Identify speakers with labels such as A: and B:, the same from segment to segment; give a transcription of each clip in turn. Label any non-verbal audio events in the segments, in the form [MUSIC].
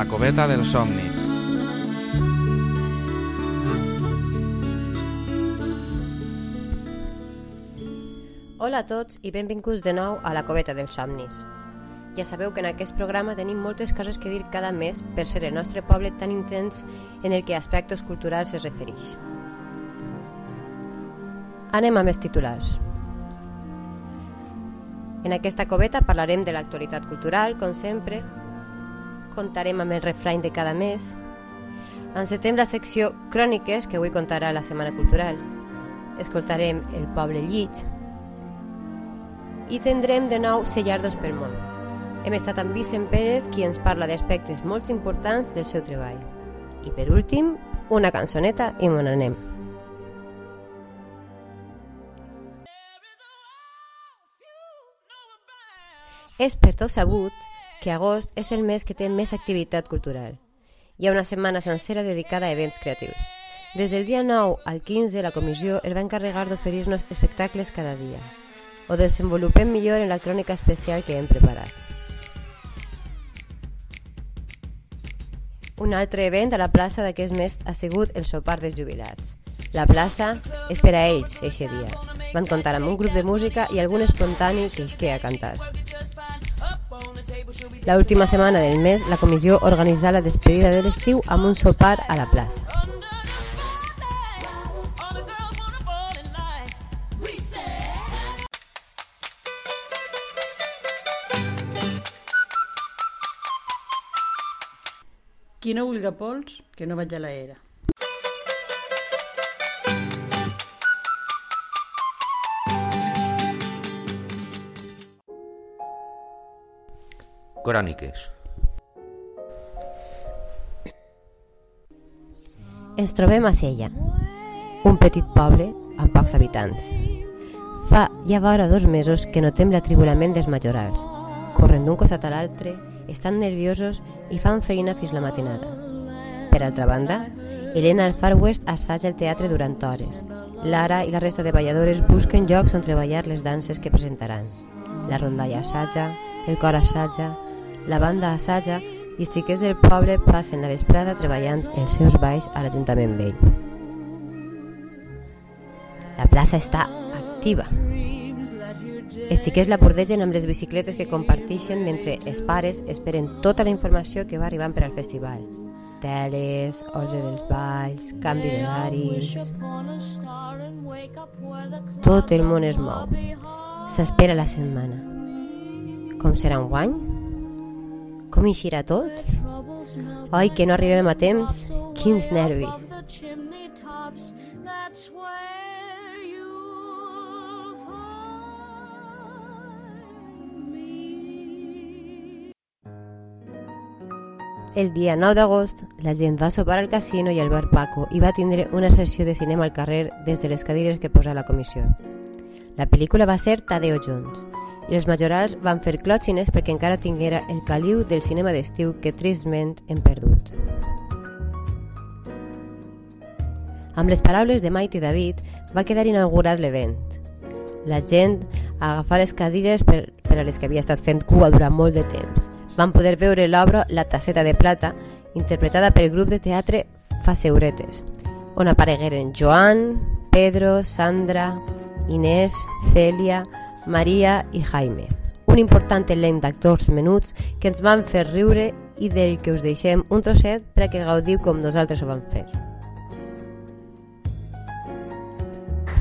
A: La coveta dels somnis.
B: Hola a tots i benvinguts de nou a la coveta dels somnis. Ja sabeu que en aquest programa tenim moltes coses que dir cada mes per ser el nostre poble tan intens en el que aspectes culturals es refereix. Anem amb els titulars. En aquesta coveta parlarem de l'actualitat cultural, com sempre, contarem amb el refrany de cada mes, encetem la secció Cròniques, que avui contarà la Setmana Cultural, escoltarem El Poble Llig, i tindrem de nou Sellardos pel món. Hem estat amb Vicent Pérez, qui ens parla d'aspectes molt importants del seu treball. I per últim, una cançoneta i me n'anem. És per tot sabut que agost és el mes que té més activitat cultural. Hi ha una setmana sencera dedicada a events creatius. Des del dia 9 al 15, la comissió es va encarregar d'oferir-nos espectacles cada dia. Ho desenvolupem millor en la crònica especial que hem preparat. Un altre event a la plaça d'aquest mes ha sigut el sopar dels jubilats. La plaça és per a ells, eixe dia. Van comptar amb un grup de música i algun espontani que isqué a cantar. La última setmana del mes, la comissió organitza la despedida de l'estiu amb un sopar a la plaça.
C: Qui no vulga pols, que no vaig a la era.
D: Cròniques.
B: Ens trobem a Sella, un petit poble amb pocs habitants. Fa ja vora dos mesos que notem l'atribulament dels majorals. Corren d'un costat a l'altre, estan nerviosos i fan feina fins la matinada. Per altra banda, Helena al Far West assaja el teatre durant hores. Lara i la resta de balladores busquen llocs on treballar les danses que presentaran. La rondalla assaja, el cor assaja, la banda assaja i els xiquets del poble passen la vesprada treballant els seus balls a l'Ajuntament vell. La plaça està activa. Els xiquets la bordegen amb les bicicletes que comparteixen mentre els pares esperen tota la informació que va arribant per al festival. Teles, ordre dels balls, canvi d'horaris... Tot el món es mou. S'espera la setmana. Com serà un guany? Com eixirà tot? Oi, que no arribem a temps? Quins nervis! El dia 9 d'agost, la gent va sopar al casino i al bar Paco i va tindre una sessió de cinema al carrer des de les cadires que posa la comissió. La pel·lícula va ser Tadeo Jones i els majorals van fer clòtxines perquè encara tinguera el caliu del cinema d'estiu que tristment hem perdut. Amb les paraules de Maite David va quedar inaugurat l'event. La gent agafà les cadires per, per a les que havia estat fent cua durant molt de temps van poder veure l'obra La tasseta de plata, interpretada pel grup de teatre Faseuretes, on aparegueren Joan, Pedro, Sandra, Inés, Celia, Maria i Jaime. Un important elenc d'actors menuts que ens van fer riure i del que us deixem un trosset perquè gaudiu com nosaltres ho vam fer.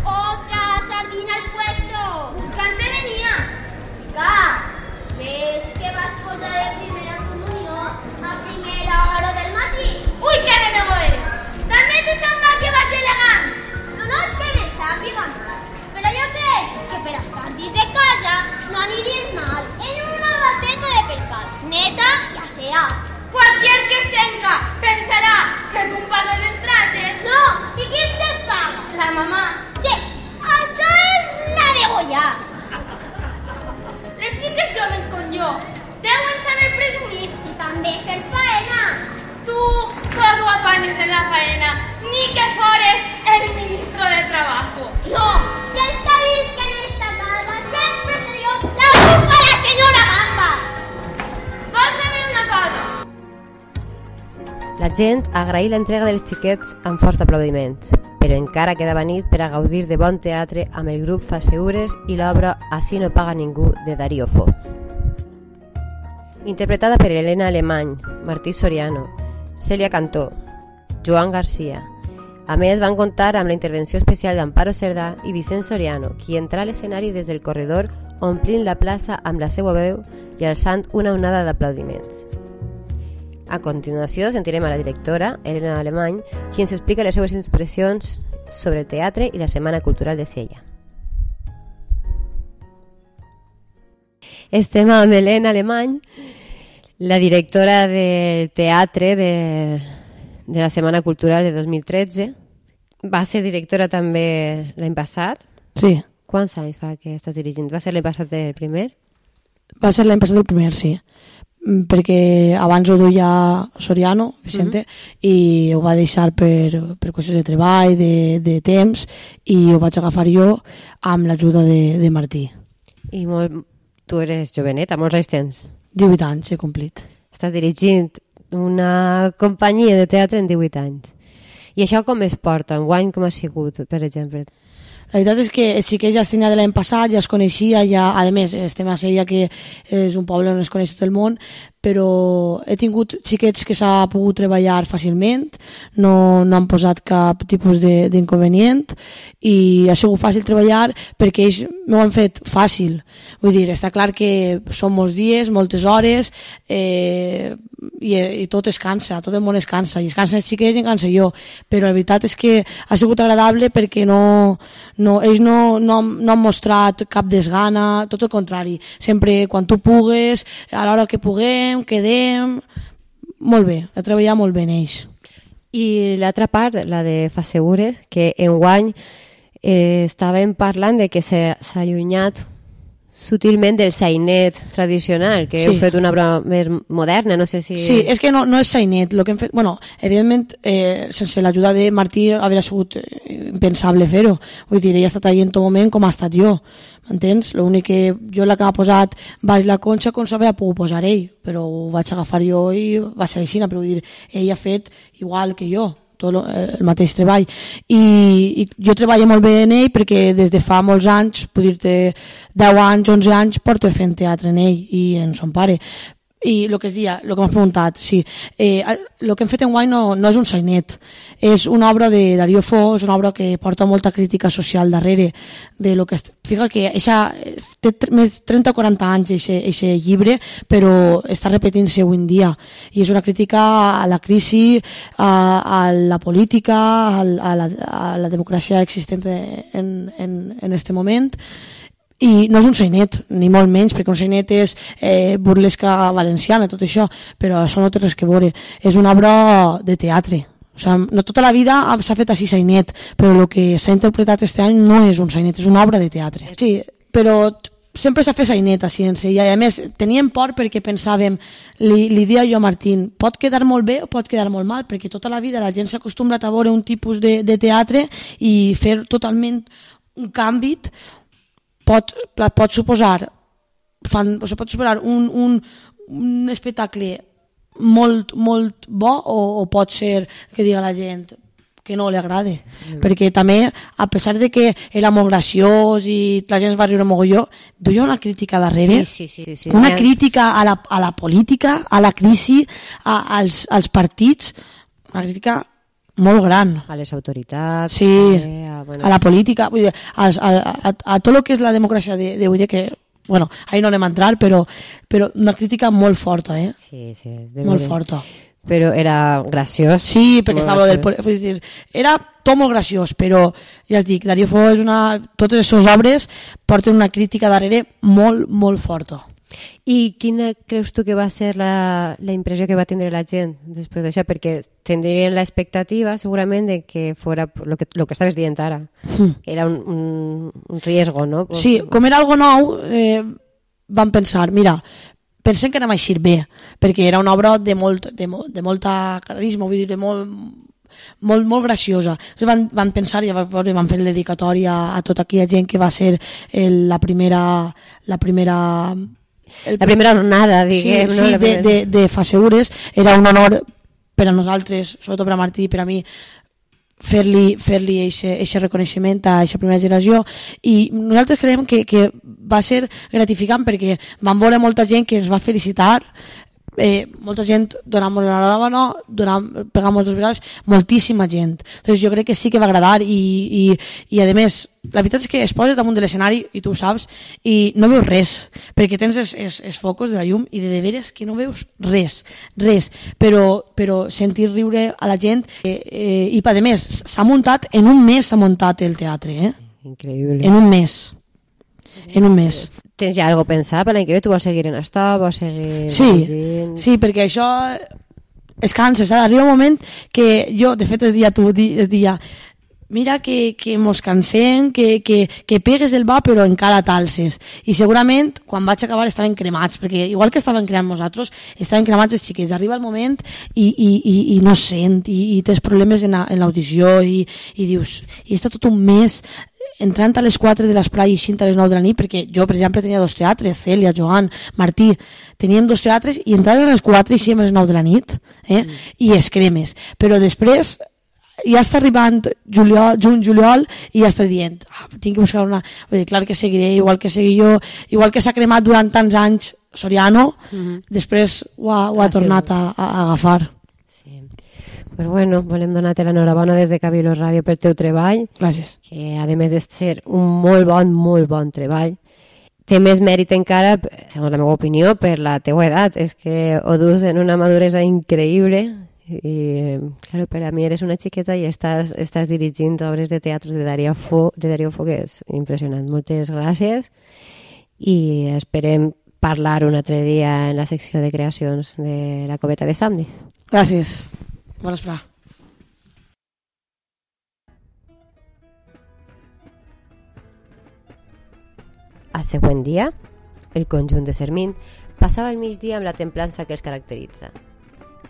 E: ¡Otra sardina al puesto!
F: Buscante venía.
E: Chica,
B: gent agraí l'entrega dels xiquets amb fort aplaudiments, però encara quedava nit per a gaudir de bon teatre amb el grup Faseures i l'obra Així no paga ningú de Darío Fo. Interpretada per Helena Alemany, Martí Soriano, Celia Cantó, Joan Garcia. A més, van comptar amb la intervenció especial d'Amparo Cerdà i Vicent Soriano, qui entrà a l'escenari des del corredor omplint la plaça amb la seva veu i alçant una onada d'aplaudiments. A continuació sentirem a la directora, Elena Alemany, qui ens explica les seues impressions sobre el teatre i la Setmana Cultural de Sella. Estem amb Helena Alemany, la directora del teatre de, de la Setmana Cultural de 2013. Va ser directora també l'any passat.
A: Sí,
B: Quants anys fa que estàs dirigint? Va ser l'any passat el primer?
A: va ser l'any passat el primer, sí. Mm, Perquè abans ho duia Soriano, Vicente, i ho va deixar per, per qüestions de treball, de, de temps, i ho vaig agafar jo amb l'ajuda de, de Martí.
B: I molt, tu eres joveneta, molts anys tens.
A: 18 anys he complit.
B: Estàs dirigint una companyia de teatre en 18 anys. I això com es porta? Enguany com ha sigut, per exemple?
A: La veritat és que els xiquets ja es tenia de l'any passat, ja es coneixia, ja, a més, estem a Sella, que és un poble on es coneix tot el món, però he tingut xiquets que s'ha pogut treballar fàcilment, no, no han posat cap tipus d'inconvenient i ha sigut fàcil treballar perquè ells m'ho han fet fàcil. Vull dir, està clar que són molts dies, moltes hores eh, i, i tot es cansa, tot el món es cansa, i es cansa els xiquets i cansa jo, però la veritat és que ha sigut agradable perquè no, no, ells no, no, no han mostrat cap desgana, tot el contrari, sempre quan tu pugues, a l'hora que puguem, quedem, molt bé, ha treballat molt bé en ells.
B: I l'altra part, la de Fasegures, que enguany eh, estàvem parlant de que s'ha allunyat sutilment del sainet tradicional, que
A: Sí.
B: heu fet una obra més moderna, no sé si...
A: Sí, és que no, no és sainet. Lo que hem fet, bueno, evidentment, eh, sense l'ajuda de Martí hauria sigut eh, impensable fer-ho. Vull dir, ella ha estat allà en tot moment com ha estat jo. M'entens? L'únic que jo la que m'ha posat baix la conxa com s'havia pogut posar ell, però ho vaig agafar jo i va ser així, però vull dir, ell ha fet igual que jo tot el mateix treball. I, i jo treballo molt bé en ell perquè des de fa molts anys, puc dir-te 10 anys, 11 anys, porto fent teatre en ell i en son pare i el que es dia, el que m'has preguntat, sí. Eh, el que hem fet en guany no, no és un sainet, és una obra de Darío Fo, és una obra que porta molta crítica social darrere de lo que... Es, fica que eixa, té més 30 o 40 anys aquest llibre, però està repetint-se avui en dia. I és una crítica a la crisi, a, a la política, a, a, la, a la democràcia existent en, en, en este moment, i no és un sainet, ni molt menys, perquè un sainet és eh, burlesca valenciana, tot això, però això no té res que veure. És una obra de teatre. O sigui, no tota la vida ha- s'ha fet així sainet, però el que s'ha interpretat este any no és un sainet, és una obra de teatre. Sí, però sempre s'ha fet sainet a ciència i a més teníem por perquè pensàvem li, li dia jo a Martín pot quedar molt bé o pot quedar molt mal perquè tota la vida la gent s'ha acostumbrat a veure un tipus de, de teatre i fer totalment un canvi pot, pot suposar fan, o pot suposar un, un, un espectacle molt, molt bo o, o pot ser que diga la gent que no li agrada mm. perquè també, a pesar de que era molt graciós i la gent es va riure mogolló, duia una crítica darrere
B: Sí, sí, sí, sí.
A: una crítica a la, a la política, a la crisi, a, als, als partits, una crítica molt gran.
B: A les autoritats...
A: Sí,
B: també, a, bueno,
A: a la política, vull dir, a, a, a, a tot el que és la democràcia de, de dia, que, bueno, ahí no anem a entrar, però, però una crítica molt forta, eh?
B: Sí, sí. de
A: Molt
B: veure.
A: forta.
B: Però era graciós.
A: Sí, perquè estava del... Vull dir, era tot molt graciós, però ja es dic, Darío Fo és una... Totes les seves obres porten una crítica darrere molt, molt forta.
B: I quina creus tu que va ser la, la impressió que va tindre la gent després d'això? Perquè tindrien l'expectativa segurament de que fora lo que, lo que estaves dient ara. Era un, un, un riesgo, no?
A: Sí, com era algo nou, eh, van pensar, mira, pensem que anem a eixir bé, perquè era una obra de, molt, de, de molta carisma, vull dir, de molt, molt, molt graciosa. Van, van pensar i van, fer dedicatòria a tota aquella gent que va ser el, la primera... La primera el,
B: La primera jornada,
A: sí,
B: diguem,
A: sí,
B: no? La
A: de,
B: primera...
A: de, de Fasegures era un honor per a nosaltres, sobretot per a Martí i per a mi, fer-li fer-li eixe reconeixement a aquesta primera generació i nosaltres creiem que, que va ser gratificant perquè vam veure molta gent que ens va felicitar eh, molta gent donant-nos l'enhorabona, donant, pegant moltes vegades, moltíssima gent. Entonces jo crec que sí que va agradar i, i, i a més, la veritat és que es posa damunt de l'escenari, i tu ho saps, i no veus res, perquè tens els, els, els focus de la llum i de de veres que no veus res, res, però, però sentir riure a la gent eh, eh, i a més, s'ha muntat, en un mes s'ha muntat el teatre, eh?
B: Increïble.
A: En un mes. En un mes.
B: Tens ja alguna pensat per l'any que ve? Tu vols seguir en això? Vols seguir
A: Sí, sí, perquè això es cansa, saps? Arriba un moment que jo, de fet, el dia tu el dia mira que, que mos cansem, que, que, que pegues el va però encara talses. I segurament quan vaig acabar estaven cremats, perquè igual que estaven cremant nosaltres, estaven cremats els xiquets. Arriba el moment i, i, i, i no sent, i, i tens problemes en, la- en l'audició, i, i dius, i està tot un mes entrant a les 4 de l'esplai i eixint a les 9 de la nit, perquè jo, per exemple, tenia dos teatres, Cèlia, Joan, Martí, teníem dos teatres i entraven a les 4 i eixíem a les 9 de la nit, eh? Mm. i es cremes. Però després ja està arribant juliol, juny, juliol i ja està dient, ah, tinc que buscar una... Vull dir, clar que seguiré, igual que segui jo, igual que s'ha cremat durant tants anys Soriano, mm -hmm. després ho ha, ho ha
B: Ah, sí.
A: tornat a, a agafar.
B: Pues bueno, volem donar-te l'enhorabona des de Cabilo Ràdio pel teu treball,
A: Gràcies.
B: que a més de ser un molt bon, molt bon treball, té més mèrit encara, segons la meva opinió, per la teua edat. És que ho dus en una maduresa increïble i, claro, per a mi eres una xiqueta i estàs, estàs dirigint obres de teatre de Darío, Fo, de Darío Fo, que és impressionant. Moltes gràcies i esperem parlar un altre dia en la secció de creacions de la coveta de somnis.
A: Gràcies. Bon esperar.
B: Al següent dia, el conjunt de Sermint passava el migdia amb la templança que els caracteritza.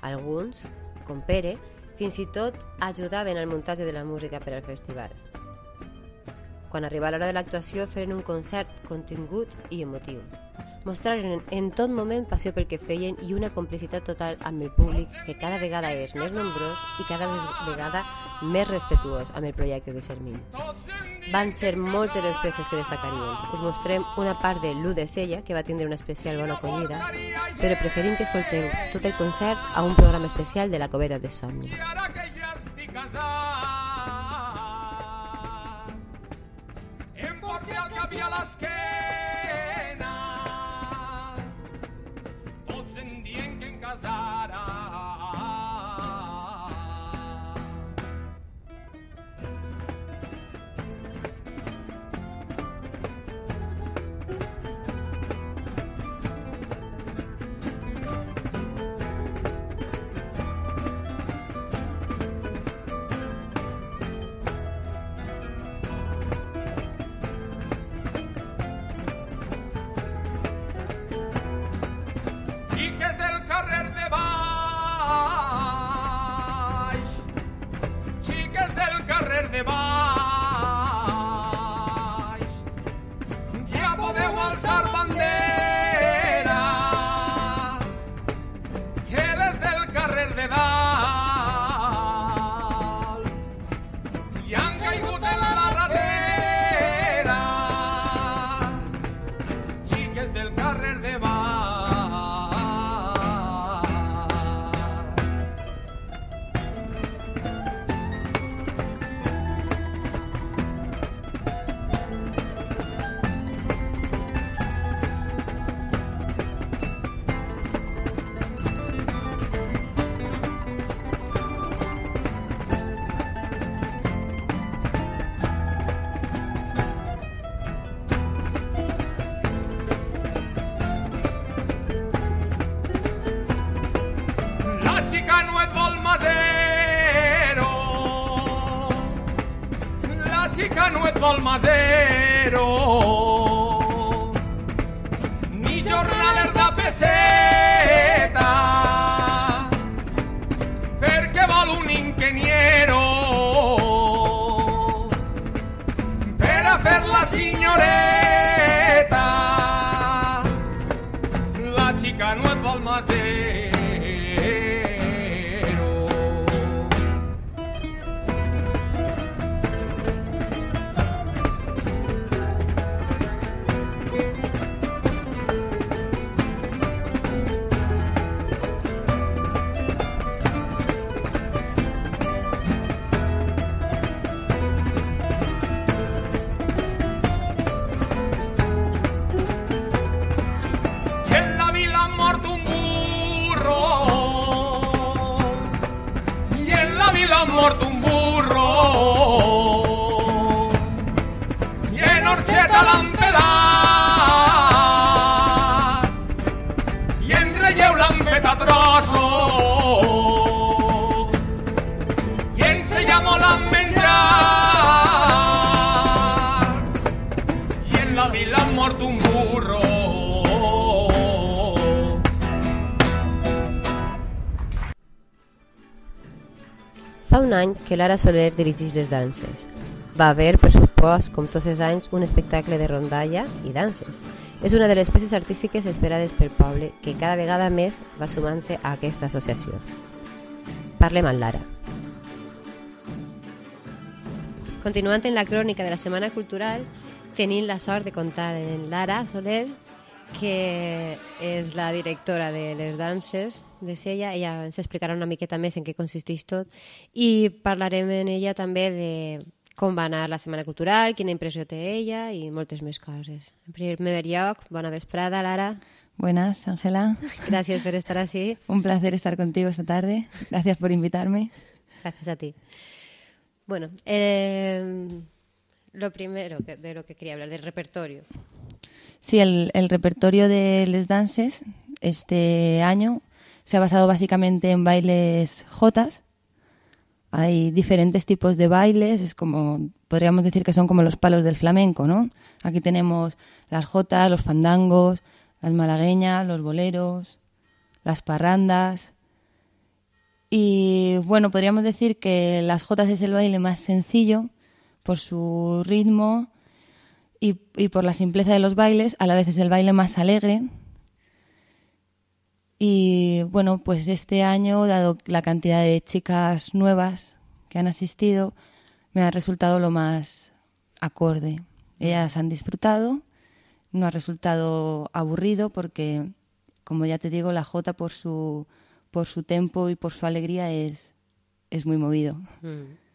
B: Alguns, com Pere, fins i tot ajudaven al muntatge de la música per al festival. Quan arribà l'hora de l'actuació, feren un concert contingut i emotiu. Mostraren en tot moment passió pel que feien i una complicitat total amb el públic que cada vegada és més nombrós i cada vegada més respetuós amb el projecte de Sermint. Van ser moltes les peces que destacarien. Us mostrem una part de l'U de Sella, que va tindre una especial bona acollida, però preferim que escolteu tot el concert a un programa especial de la Coveta de Somni.
D: Em el cap i a l'esquena. Dient que
B: Lara Soler dirigeix les danses. Va haver, per supost, com tots els anys, un espectacle de rondalla i danses. És una de les peces artístiques esperades pel poble que cada vegada més va sumant-se a aquesta associació. Parlem amb Lara. Continuant en la crònica de la Setmana Cultural, tenim la sort de comptar en Lara Soler, que és la directora de les danses de Sella. Ella ens explicarà una miqueta més en què consisteix tot i parlarem en ella també de com va anar la Setmana Cultural, quina impressió té ella i moltes més coses. En primer lloc, bona vesprada, Lara.
G: Buenas, Ángela.
B: Gracias por estar así. [LAUGHS]
G: Un placer estar contigo esta tarde. Gracias por invitarme.
B: Gracias a ti. Bueno, eh, lo primero que- de lo que quería hablar, del repertorio.
G: Sí, el, el repertorio de Les Danses este año se ha basado básicamente en bailes jotas. Hay diferentes tipos de bailes, es como, podríamos decir que son como los palos del flamenco, ¿no? Aquí tenemos las jotas, los fandangos, las malagueñas, los boleros, las parrandas. Y bueno, podríamos decir que las jotas es el baile más sencillo por su ritmo y, por la simpleza de los bailes, a la vez es el baile más alegre. Y bueno, pues este año, dado la cantidad de chicas nuevas que han asistido, me ha resultado lo más acorde. Ellas han disfrutado, no ha resultado aburrido porque, como ya te digo, la Jota por su, por su tempo y por su alegría es, es muy movido.
B: Mm.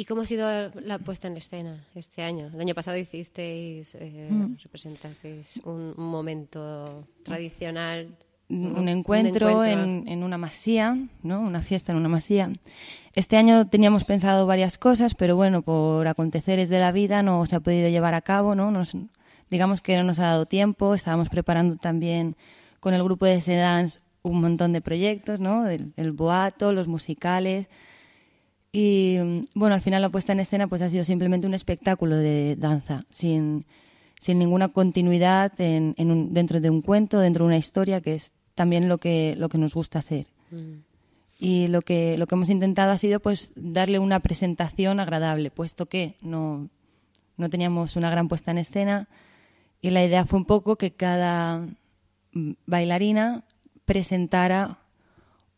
B: ¿Y cómo ha sido la puesta en escena este año? El año pasado hicisteis, eh,
G: Mm.
B: representasteis un, momento tradicional.
G: un encuentro, En, en una masía, ¿no? Una fiesta en una masía. Este año teníamos pensado varias cosas, pero bueno, por aconteceres de la vida no se ha podido llevar a cabo, ¿no? Nos, digamos que no nos ha dado tiempo. Estábamos preparando también con el grupo de Sedans un montón de proyectos, ¿no? El, el boato, los musicales. Y bueno, al final la puesta en escena pues ha sido simplemente un espectáculo de danza, sin, sin ninguna continuidad en, en un- dentro de un cuento, dentro de una historia, que es también lo que, lo que nos gusta hacer.
B: Mm.
G: Y lo que, lo que hemos intentado ha sido pues darle una presentación agradable, puesto que no, no teníamos una gran puesta en escena y la idea fue un poco que cada bailarina presentara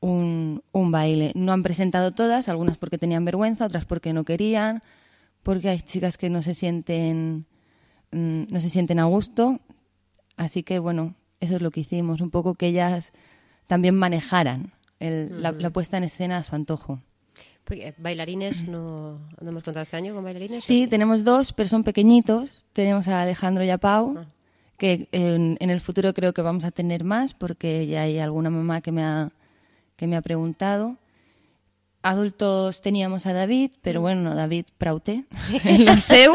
G: un, un baile. No han presentado todas, algunas porque tenían vergüenza, otras porque no querían, porque hay chicas que no se sienten mm, no se sienten a gusto. Así que bueno, eso es lo que hicimos, un poco que ellas también manejaran el- la, la puesta en escena a su antojo.
B: Porque eh, bailarines no, no hemos contado este año con bailarines.
G: Sí,
B: ¿o
G: tenemos dos, pero son pequeñitos. Tenemos a Alejandro y a Pau,
B: Ah.
G: que en, en el futuro creo que vamos a tener más, porque ya hay alguna mamá que me ha, que me ha preguntado. Adultos teníamos a David, pero bueno, David Praute, [LAUGHS] en la SEU,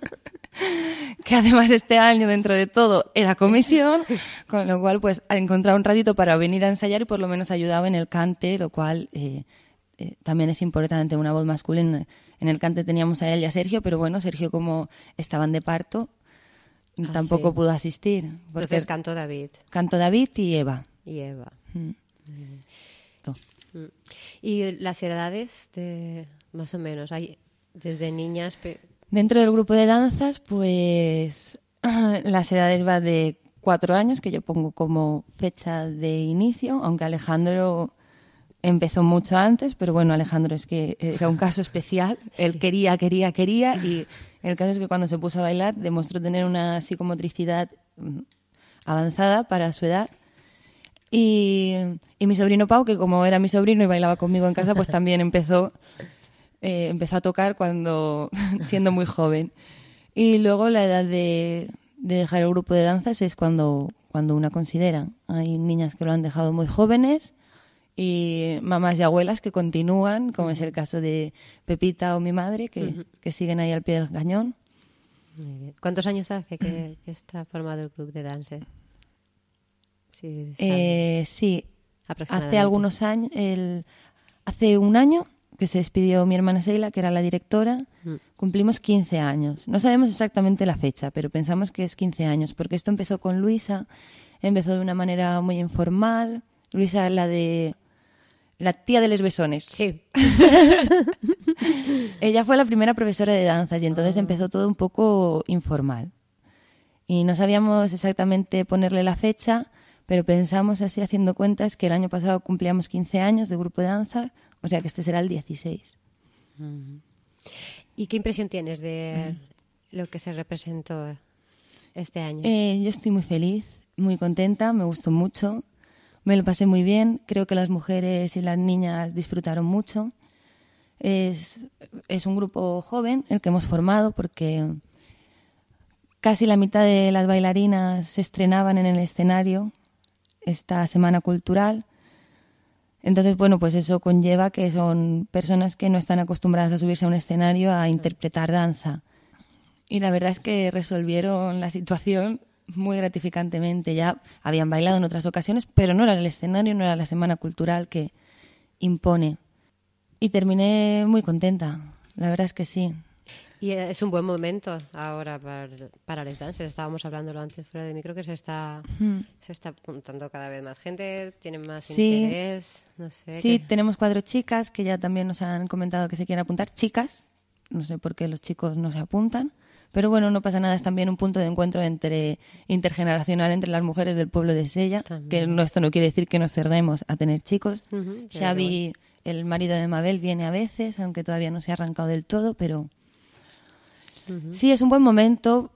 G: [LAUGHS] que además este año, dentro de todo, era comisión, con lo cual pues ha encontrado un ratito para venir a ensayar y por lo menos ayudaba en el cante, lo cual eh, eh, también es importante, una voz masculina. En el cante teníamos a él y a Sergio, pero bueno, Sergio como estaban de parto,
B: Ah,
G: tampoco
B: sí.
G: pudo asistir.
B: Entonces cantó David
G: canto David y Eva.
B: y Eva.
G: Mm.
B: Mm. Y las edades, de, más o menos, hay desde niñas...
G: Dentro del grupo de danzas, pues [CLEARS THROAT] las edades va de cuatro años, que yo pongo como fecha de inicio, aunque Alejandro empezó mucho antes, pero bueno, Alejandro es que era un caso especial. [LAUGHS] Él quería, quería, quería, y el caso es que cuando se puso a bailar demostró tener una psicomotricidad mm, avanzada para su edad. Y, y mi sobrino Pau, que como era mi sobrino y bailaba conmigo en casa, pues [LAUGHS] también empezó, eh, empezó a tocar cuando [LAUGHS] siendo muy joven. Y luego la edad de, de dejar el grupo de danzas es cuando, cuando una considera. Hay niñas que lo han dejado muy jóvenes y mamás y abuelas que continúan, como es el caso de Pepita o mi madre, que, que siguen ahí al pie del cañón.
B: Muy bien. ¿Cuántos años hace que, que está formado el club de dance?
G: Eh, sí, hace algunos años, el, hace un año que se despidió mi hermana Seila, que era la directora,
B: Mm.
G: cumplimos 15 años. No sabemos exactamente la fecha, pero pensamos que es 15 años, porque esto empezó con Luisa, empezó de una manera muy informal. Luisa, la de la tía de los besones.
B: Sí. [LAUGHS]
G: Ella fue la primera profesora de danzas y entonces empezó todo un poco informal. Y no sabíamos exactamente ponerle la fecha, pero pensamos así haciendo cuentas que el año pasado cumplíamos 15 años de grupo de danza, o sea que este será el 16.
B: ¿Y qué impresión tienes de lo que se representó este año?
G: Eh, yo estoy muy feliz, muy contenta, me gustó mucho, me lo pasé muy bien, creo que las mujeres y las niñas disfrutaron mucho. Es, es un grupo joven el que hemos formado porque casi la mitad de las bailarinas se estrenaban en el escenario esta semana cultural. Entonces, bueno, pues eso conlleva que son personas que no están acostumbradas a subirse a un escenario a interpretar danza. Y la verdad es que resolvieron la situación muy gratificantemente. Ya habían bailado en otras ocasiones, pero no era el escenario, no era la semana cultural que impone. Y terminé muy contenta, la verdad es que sí.
B: Y es un buen momento ahora para, para les dances. Estábamos hablándolo antes fuera de micro que se está, se está apuntando cada vez más gente, tienen más
G: Sí.
B: interés. No sé.
G: Sí,
B: que-
G: tenemos cuatro chicas que ya también nos han comentado que se quieren apuntar. Chicas, no sé por qué los chicos no se apuntan. Pero bueno, no pasa nada, es también un punto de encuentro entre intergeneracional entre las mujeres del pueblo de Sella, que no, esto no quiere decir que nos cerremos a tener chicos.
B: Ujú, pero
G: Xavi, el marido de Mabel, viene a veces, aunque todavía no se ha arrancado del todo, pero sí es un buen momento,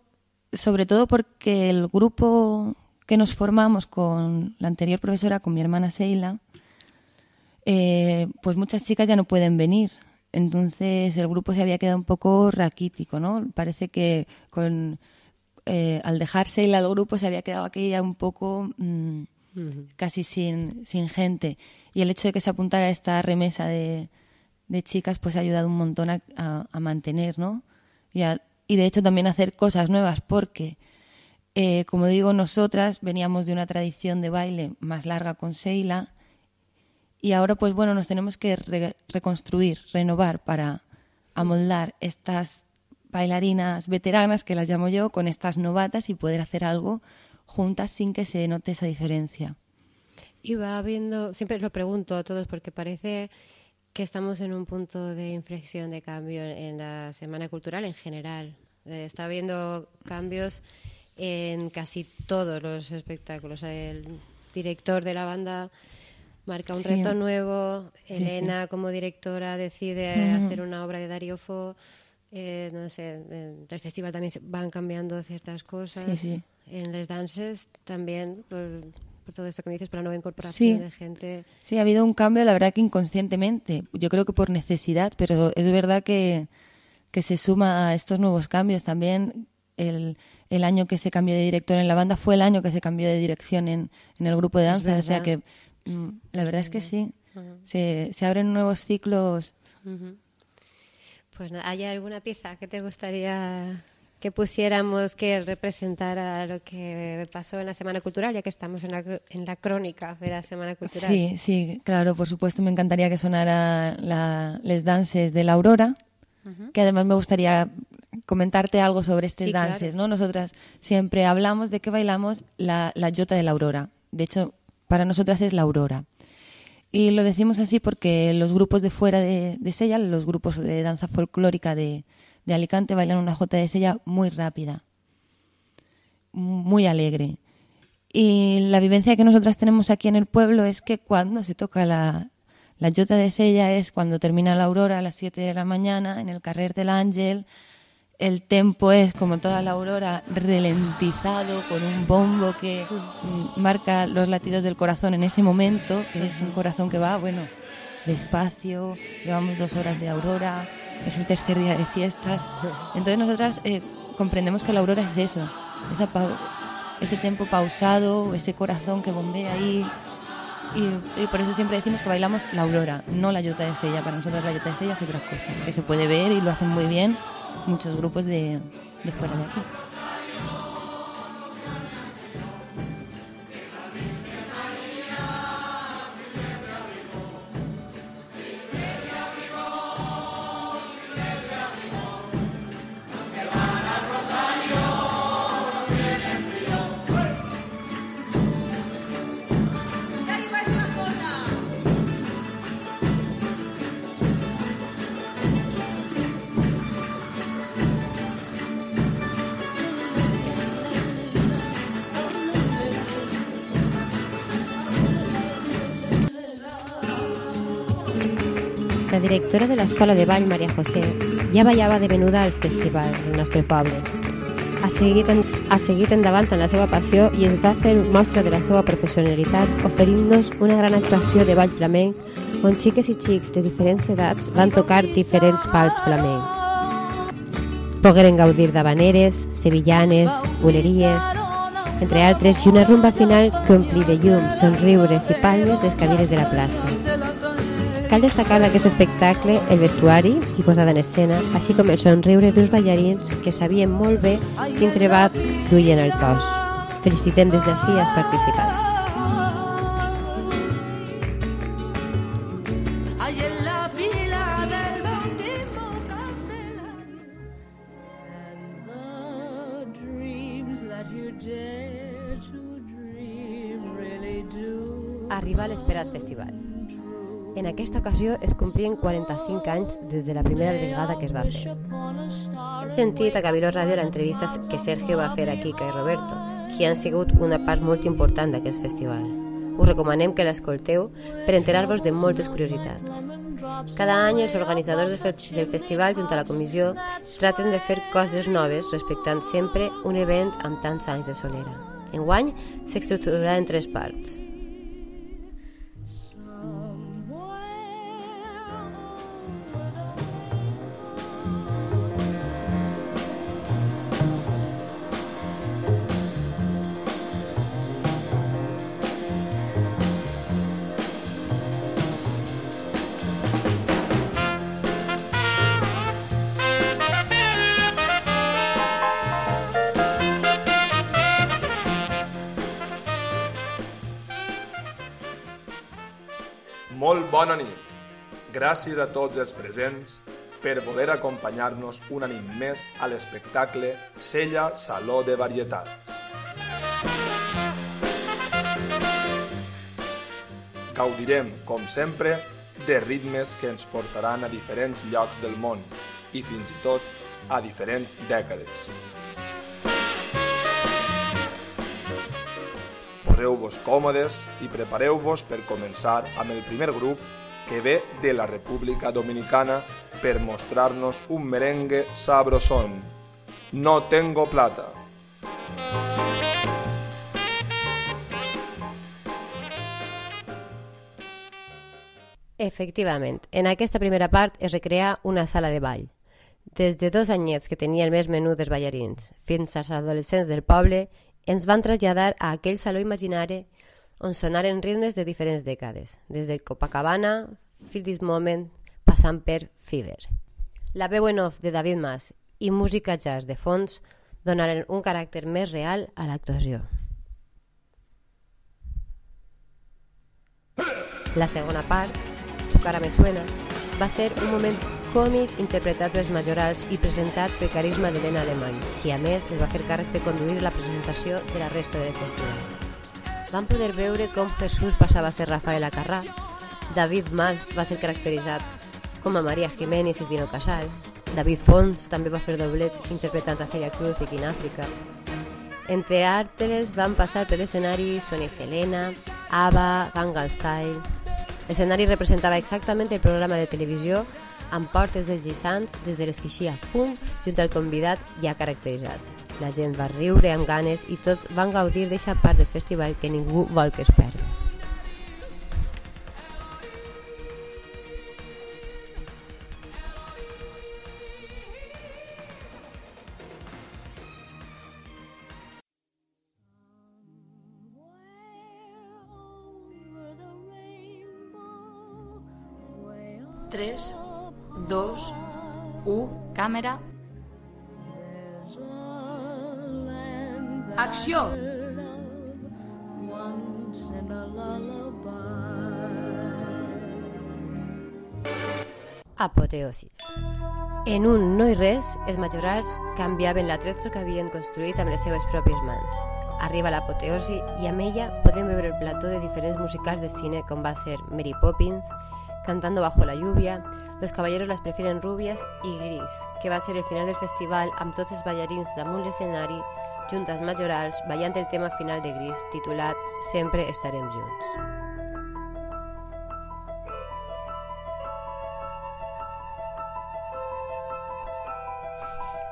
G: sobre todo porque el grupo que nos formamos con la anterior profesora, con mi hermana Seila, eh, pues muchas chicas ya no pueden venir. Entonces el grupo se había quedado un poco raquítico, ¿no? Parece que con, eh, al dejar Seila el grupo se había quedado aquella un poco mm, casi sin, sin gente. Y el hecho de que se apuntara a esta remesa de, de chicas pues ha ayudado un montón a, a- a mantener, ¿no? Y, y de hecho también hacer cosas nuevas porque, eh, como digo, nosotras veníamos de una tradición de baile más larga con Seila y ahora pues bueno nos tenemos que re- reconstruir, renovar para amoldar estas bailarinas veteranas que las llamo yo con estas novatas y poder hacer algo juntas sin que se note esa diferencia.
B: Y va habiendo, siempre lo pregunto a todos porque parece que estamos en un punto de inflexión, de cambio en la Semana Cultural en general. Eh, está habiendo cambios en casi todos los espectáculos. El director de la banda marca un
G: Sí.
B: reto nuevo,
G: Sí,
B: Elena como directora decide hacer una obra de Dario Fo. Eh, no sé, en el festival también se van cambiando ciertas cosas. En les dances también, por, por todo esto que me dices, por la nueva incorporación
G: Sí.
B: de gente.
G: Sí, ha habido un cambio, la verdad que inconscientemente. Yo creo que por necesidad, pero es verdad que, que se suma a estos nuevos cambios. También el, el año que se cambió de director en la banda fue el año que se cambió de dirección en, en el grupo de danza. O sea que mm, la verdad es que sí. Se, se abren nuevos ciclos.
B: Pues nada, ¿hay alguna pieza que te gustaría que pusiéramos que representara lo que pasó en la Semana Cultural, ya que estamos en la, en la crónica de la Semana Cultural?
G: Sí, sí, claro, por supuesto me encantaría que sonara la, Les Dances de la Aurora, que además me gustaría comentarte algo sobre estos
B: Sí, claro.
G: dances, ¿no? Nosotras siempre hablamos de que bailamos la, la Jota de la Aurora. De hecho, para nosotras es la Aurora. Y lo decimos así porque los grupos de fuera de, de Sella, los grupos de danza folclórica de, de Alicante, bailan una Jota de Sella muy rápida, muy alegre. Y la vivencia que nosotras tenemos aquí en el pueblo es que cuando se toca la, la Jota de Sella es cuando termina la aurora a las 7 de la mañana en el Carrer del Ángel. El tempo es como toda la aurora ralentizado con un bombo que mm, marca los latidos del corazón en ese momento, que es un corazón que va, bueno, despacio, llevamos dos horas de aurora, es el tercer día de fiestas. Entonces nosotras eh, comprendemos que la aurora es eso, esa ese tiempo pausado, ese corazón que bombea ahí y, y por eso siempre decimos que bailamos la aurora, no la yota de sella. Para nosotros la yota de sella es otra cosa, que se puede ver y lo hacen muy bien muchos grupos de, de fuera de aquí.
B: Directora de l'escola de ball, Maria José, ja ballava de venuda al festival del nostre poble. Ha seguit, en, ha seguit endavant en la seva passió i es va fer mostra de la seva professionalitat oferint-nos una gran actuació de ball flamenc on xiques i xics de diferents edats van tocar diferents pals flamencs. Pogueren gaudir d'habaneres, sevillanes, buleries, entre altres, i una rumba final que ompli de llum, somriures i palmes les cadires de la plaça. Cal destacar d'aquest espectacle el vestuari i posada en escena, així com el somriure d'uns ballarins que sabien molt bé quin trebat duien al cos. Felicitem des d'ací als participants. Arriba l'esperat festival. Aquesta ocasió es complien 45 anys des de la primera vegada que es va fer. Hem sentit a Cabiló Ràdio l'entrevista que Sergio va fer a Kika i Roberto, que han sigut una part molt important d'aquest festival. Us recomanem que l'escolteu per enterar-vos de moltes curiositats. Cada any els organitzadors del festival, junt a la comissió, traten de fer coses noves respectant sempre un event amb tants anys de solera. Enguany s'estructurarà en tres parts.
H: Molt bona nit. Gràcies a tots els presents per voler acompanyar-nos una nit més a l'espectacle Sella Saló de Varietats. Gaudirem, com sempre, de ritmes que ens portaran a diferents llocs del món i fins i tot a diferents dècades. Poseu-vos còmodes i prepareu-vos per començar amb el primer grup que ve de la República Dominicana per mostrar-nos un merengue sabrosón. No tengo plata.
B: Efectivament, en aquesta primera part es recrea una sala de ball. Des de dos anyets que tenia el més menú dels ballarins fins als adolescents del poble, ens van traslladar a aquell saló imaginari on sonaren ritmes de diferents dècades, des del Copacabana, Feel This Moment, passant per Fever. La veu en off de David Mas i música jazz de fons donaren un caràcter més real a l'actuació. La segona part, Tu cara me suena, va ser un moment còmic interpretat pels majorals i presentat pel carisma d'Helena Alemany, qui a més es va fer càrrec de conduir la presentació de la resta del festival. Vam poder veure com Jesús passava a ser Rafael Acarrà, David Mas va ser caracteritzat com a Maria Jiménez i Tino Casal, David Fons també va fer doblet interpretant a Celia Cruz i Quin Àfrica. Entre altres van passar per l'escenari Sonia Selena, ABBA, Gangnam Style... L'escenari representava exactament el programa de televisió amb portes dels lliçants des de les que eixia fum junt al convidat ja caracteritzat. La gent va riure amb ganes i tots van gaudir d'eixa part del festival que ningú vol que es perdi.
I: Tres 2, 1, càmera. Acció!
B: Apoteosi. En un no i res, els majorals canviaven l'atrezzo que havien construït amb les seves pròpies mans. Arriba l'apoteosi i amb ella podem veure el plató de diferents musicals de cine com va ser Mary Poppins, Cantando bajo la lluvia, Los caballeros las prefieren rubias i Gris, que va ser el final del festival amb tots els ballarins damunt l'escenari, juntes majorals, ballant el tema final de Gris, titulat Sempre estarem junts.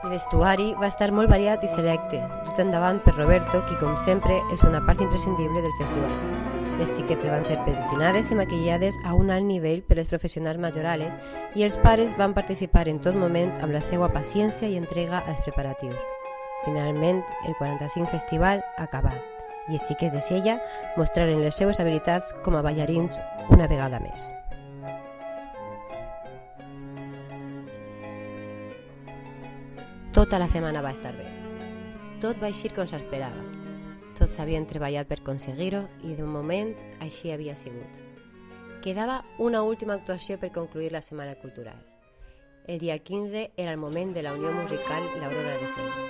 B: El vestuari va estar molt variat i selecte, dut endavant per Roberto, qui com sempre és una part imprescindible del festival. Les xiquetes van ser pentinades i maquillades a un alt nivell per les professionals majorales i els pares van participar en tot moment amb la seva paciència i entrega als preparatius. Finalment, el 45 festival acabà i els xiquets de Sella mostraren les seues habilitats com a ballarins una vegada més. Tota la setmana va estar bé. Tot va eixir com s'esperava. Tots havien treballat per aconseguir-ho i de moment així havia sigut. Quedava una última actuació per concluir la setmana cultural. El dia 15 era el moment de la unió musical L'Aurora de Sella.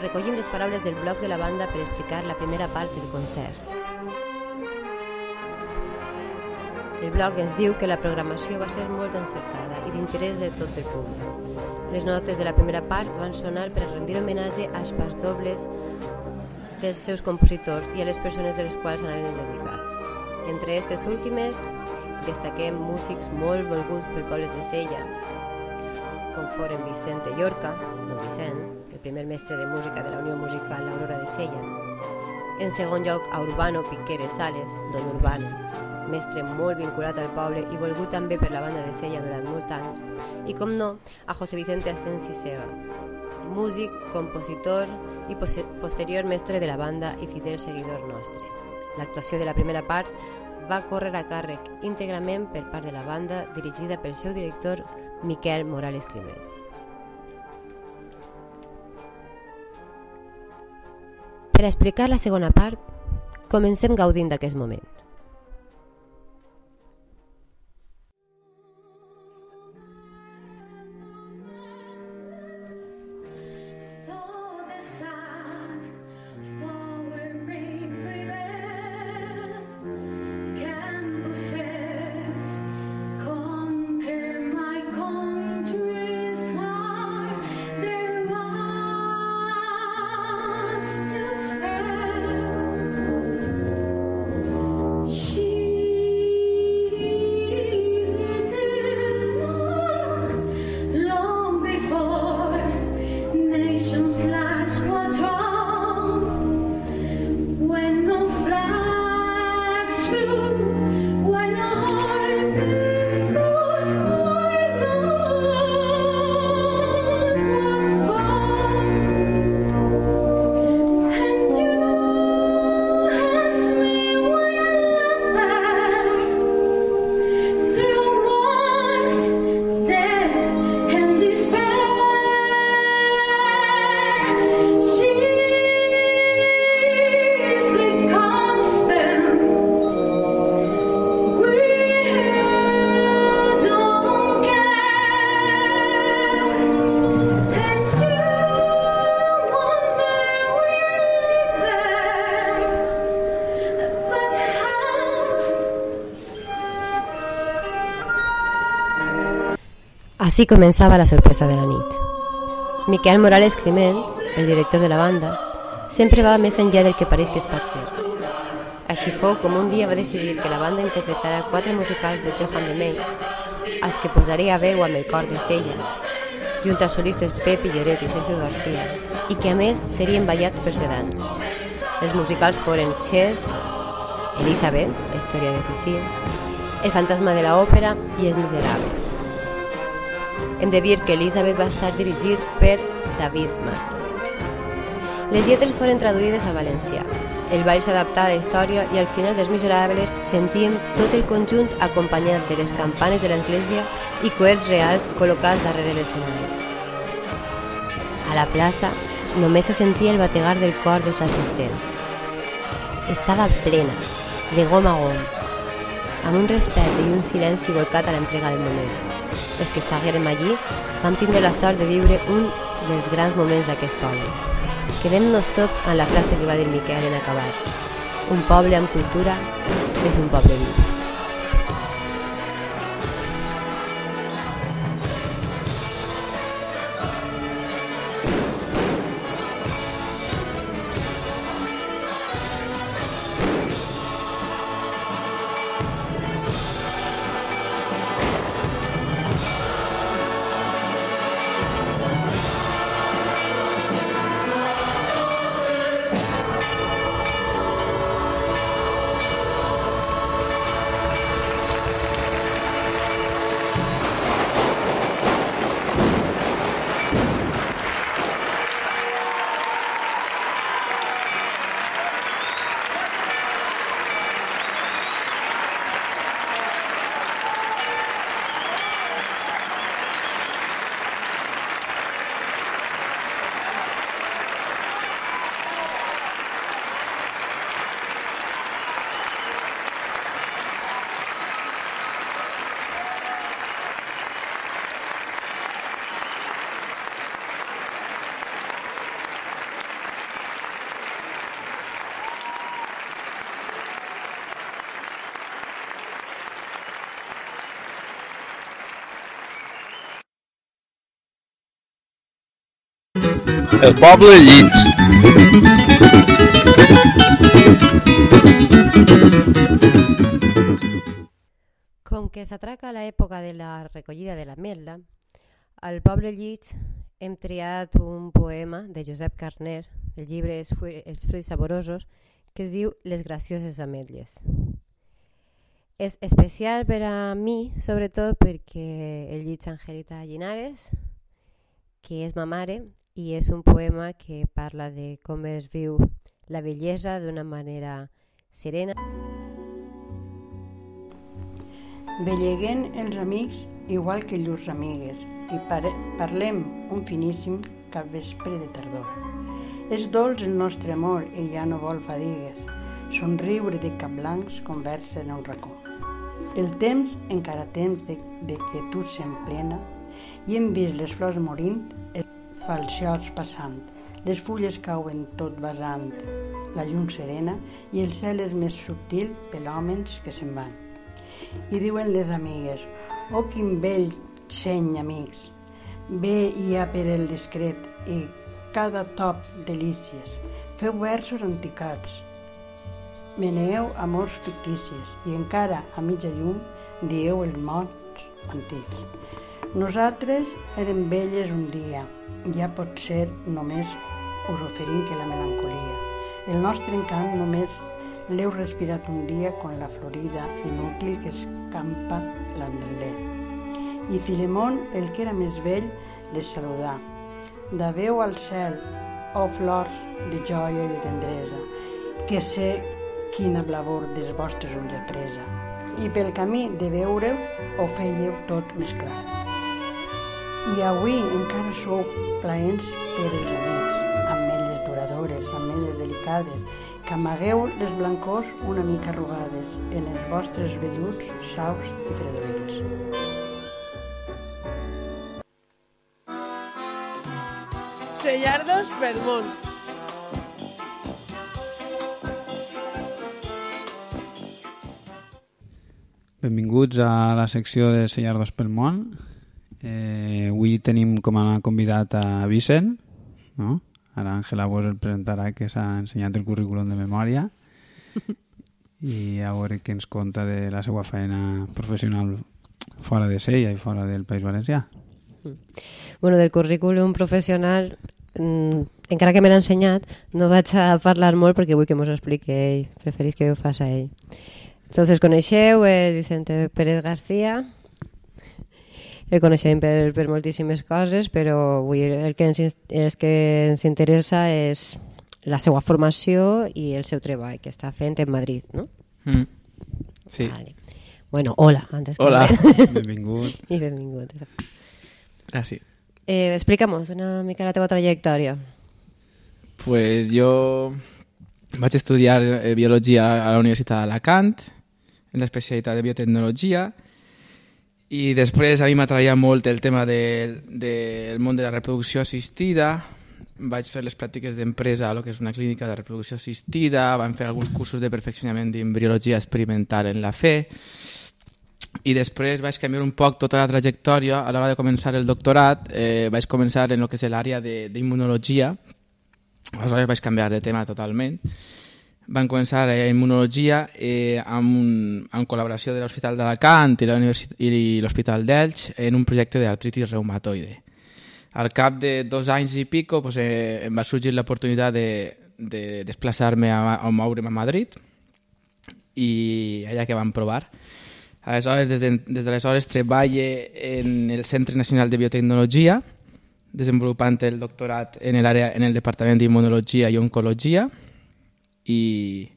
B: Recollim les paraules del blog de la banda per explicar la primera part del concert. El blog ens diu que la programació va ser molt encertada i d'interès de tot el públic. Les notes de la primera part van sonar per rendir homenatge als pas dobles dels seus compositors i a les persones de les quals anaven dedicats. Entre aquestes últimes destaquem músics molt volguts pel poble de Sella, com foren Vicente Llorca, don Vicent, el primer mestre de música de la Unió Musical L'Aurora de Sella. En segon lloc, a Urbano Piqueres Sales, don Urbano, mestre molt vinculat al poble i volgut també per la banda de Sella durant molts anys, i com no, a José Vicente Asensi Seba, músic, compositor i posterior mestre de la banda i fidel seguidor nostre. L'actuació de la primera part va córrer a càrrec íntegrament per part de la banda dirigida pel seu director Miquel Morales Climent. Per explicar la segona part, comencem gaudint d'aquest moment. Així començava la sorpresa de la nit. Miquel Morales Climent, el director de la banda, sempre va més enllà del que pareix que es pot fer. Així fou com un dia va decidir que la banda interpretara quatre musicals de Johan de May, als que posaria veu amb el cor de Sella, junt als solistes Pepi Lloret i Sergio García, i que a més serien ballats per sedans. Els musicals foren Chess, Elisabet, la història de Sissi, El fantasma de la òpera i Els miserables. Hem de dir que Elisabet va estar dirigit per David Mas. Les lletres foren traduïdes a valencià el ball s'adaptà a la història i al final dels Miserables sentíem tot el conjunt acompanyat de les campanes de l'església i coets reals col·locats darrere l'escenari. A la plaça només se sentia el bategar del cor dels assistents. Estava plena, de gom a gom, amb un respecte i un silenci volcat a l'entrega del moment. Els que estàvem allí vam tindre la sort de viure un dels grans moments d'aquest poble. Quedem-nos tots en la frase que va dir Miquel en acabar. Un poble amb cultura és un poble viu.
J: El poble Llits.
B: Com que s'atraca l'època de la recollida de la merla, al poble Llits hem triat un poema de Josep Carner, el llibre Els, fru Els fruits saborosos, que es diu Les gracioses ametlles. És especial per a mi, sobretot perquè el llit Angelita Llinares, que és ma mare, i és un poema que parla de com es viu la bellesa d'una manera serena.
C: Belleguen els amics igual que llurs amigues i pare, parlem un finíssim cap vespre de tardor. És dolç el nostre amor i ja no vol fadigues. Somriure de cap blancs conversa en un racó. El temps, encara temps de, de quietud s'emplena i hem vist les flors morint, els falciots passant. Les fulles cauen tot vessant la llum serena i el cel és més subtil per hòmens que se'n van. I diuen les amigues, oh quin vell seny, amics, bé hi ha per el discret i cada top delícies. Feu versos anticats, meneeu amors fictícies i encara a mitja llum dieu els mots antics. Nosaltres érem velles un dia, ja pot ser només us oferim que la melancolia. El nostre encant només l'heu respirat un dia con la florida inútil que escampa l'andeler. I Filemón, el que era més vell, les saludà. De veu al cel, oh flors de joia i de tendresa, que sé quina blavor dels vostres ulls de presa. I pel camí de veure ho fèieu tot més clar. I avui encara sou plaents per els amics, ametlles duradores, ametlles delicades, que amagueu les blancors una mica arrugades en els vostres velluts, saus i fredolins.
K: Sellardos pel món.
L: Benvinguts a la secció de Sellardos pel món. Eh, avui tenim com a convidat a Vicent, no? Ara Àngela vos el presentarà que s'ha ensenyat el currículum de memòria [LAUGHS] i a veure què ens conta de la seva feina professional fora de Sella i fora del País Valencià.
B: Bueno, del currículum professional, mm, encara que me l'ha ensenyat, no vaig a parlar molt perquè vull que mos expliqui ell. Preferís que ho faci ell. Entonces, coneixeu el Vicente Pérez García, el coneixem per, per moltíssimes coses, però avui el que ens, el que ens interessa és la seva formació i el seu treball que està fent en Madrid, no?
K: Mm. Sí.
B: Vale. Bueno, hola, antes que
K: Hola.
B: res. [LAUGHS]
L: Benvingut.
B: I benvingut.
K: Gràcies.
B: Eh, explica'm una mica la teva trajectòria.
K: Pues jo vaig estudiar eh, biologia a la Universitat d'Alacant, en l'especialitat de biotecnologia, i després a mi m'atraia molt el tema de, del món de la reproducció assistida, vaig fer les pràctiques d'empresa a lo que és una clínica de reproducció assistida, vam fer alguns cursos de perfeccionament d'embriologia experimental en la FE, i després vaig canviar un poc tota la trajectòria. A l'hora de començar el doctorat eh, vaig començar en el que és l'àrea de- d'immunologia. Aleshores vaig canviar de tema totalment van començar a immunologia eh, amb, un, amb col·laboració de l'Hospital d'Alacant i l'Hospital d'Elx en un projecte d'artritis reumatoide. Al cap de dos anys i pico pues, eh, em va sorgir l'oportunitat de, de desplaçar-me a, a moure'm a Madrid i allà que vam provar. Aleshores, des de- des d'aleshores treballe en el Centre Nacional de Biotecnologia, desenvolupant el doctorat en l'àrea en el Departament d'Immunologia i Oncologia, i,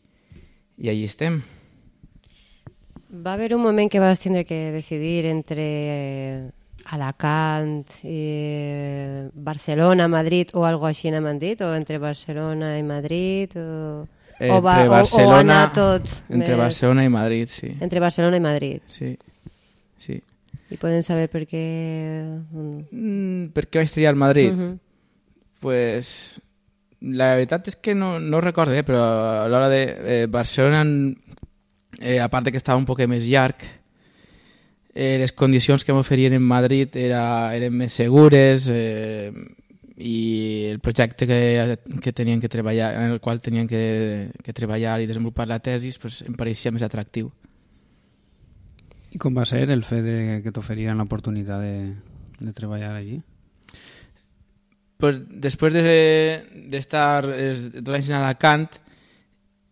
K: i allí estem.
B: Va haver un moment que vas tindre que decidir entre eh, Alacant, i Barcelona, Madrid o algo així m'han dit, o entre Barcelona i Madrid, o,
K: Eh,
B: o, va,
K: entre
B: o, o
K: Barcelona-
B: anar tot
K: entre Barcelona i Madrid, sí.
B: Entre Barcelona i Madrid.
K: Sí, sí.
B: I podem saber per què...
K: Mm, per què vaig triar Madrid?
B: Mhm.
K: pues, la veritat és que no, no recordo bé, però a l'hora de eh, Barcelona, eh, a part que estava un poc més llarg, eh, les condicions que m'oferien en Madrid era, eren més segures eh, i el projecte que, que tenien que treballar, en el qual tenien que, que treballar i desenvolupar la tesi pues, em pareixia més atractiu.
L: I com va ser el fet de que t'oferien l'oportunitat de, de treballar allí?
K: Pues després de- de, dos anys en Alacant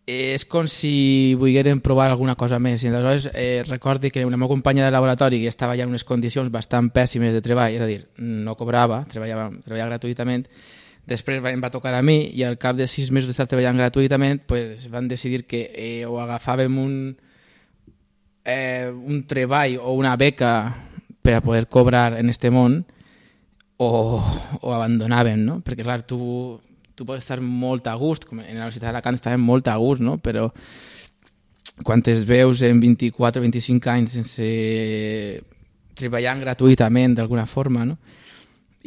K: eh, és com si volgueren provar alguna cosa més. I aleshores eh, recordo que una meva companya de laboratori que estava ja en unes condicions bastant pèssimes de treball, és a dir, no cobrava treballava, treballava gratuïtament després em va tocar a mi i al cap de sis mesos d'estar treballant gratuïtament pues, van decidir que eh, o agafàvem un eh, un treball o una beca per a poder cobrar en este món o, o abandonaven, no? Perquè, clar, tu, tu pots estar molt a gust, com en la Universitat d'Alacant estàvem molt a gust, no? Però quan es veus en 24 o 25 anys sense treballant gratuïtament d'alguna forma, no?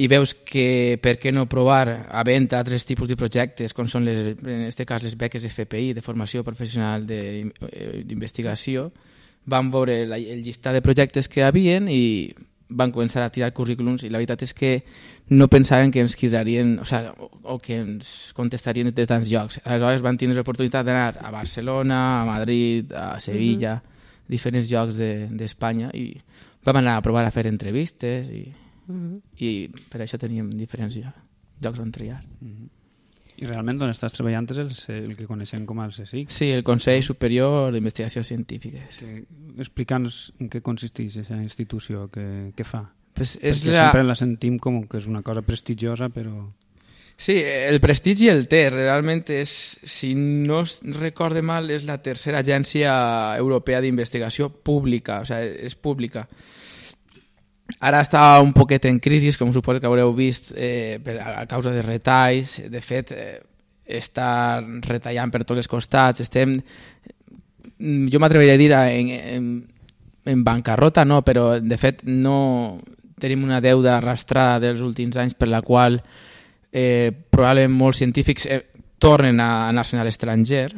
K: i veus que per què no provar a venda altres tipus de projectes com són les, en aquest cas les beques FPI de formació professional eh, d'investigació van veure la, el llistat de projectes que havien i van començar a tirar currículums i la veritat és que no pensaven que ens cridarien o, sea, o, o que ens contestarien de tants llocs. Aleshores van tindre l'oportunitat d'anar a Barcelona, a Madrid, a Sevilla, mm -hmm. diferents llocs de- d'Espanya de, i vam anar a provar a fer entrevistes i,
B: Mhm.
K: i per això teníem diferents llocs, llocs on triar.
L: I realment on estàs treballant és el, el que coneixem com el CSIC.
K: Sí, el Consell Superior d'Investigacions Científiques.
L: Que, Explica'ns en què consisteix aquesta institució, què, què fa.
K: Pues és
L: Perquè
K: la-
L: sempre la sentim com que és una cosa prestigiosa, però...
K: Sí, el prestigi el té. Realment és, si no es recorde mal, és la tercera agència europea d'investigació pública, o sigui, és pública. Ara està un poquet en crisi, com suposo que haureu vist, eh, per, a, causa de retalls. De fet, eh, està retallant per tots els costats. Estem, mm, jo m'atreviria a dir en, en, en bancarrota, no, però de fet no tenim una deuda arrastrada dels últims anys per la qual eh, probablement molts científics eh, tornen a anar-se'n a l'estranger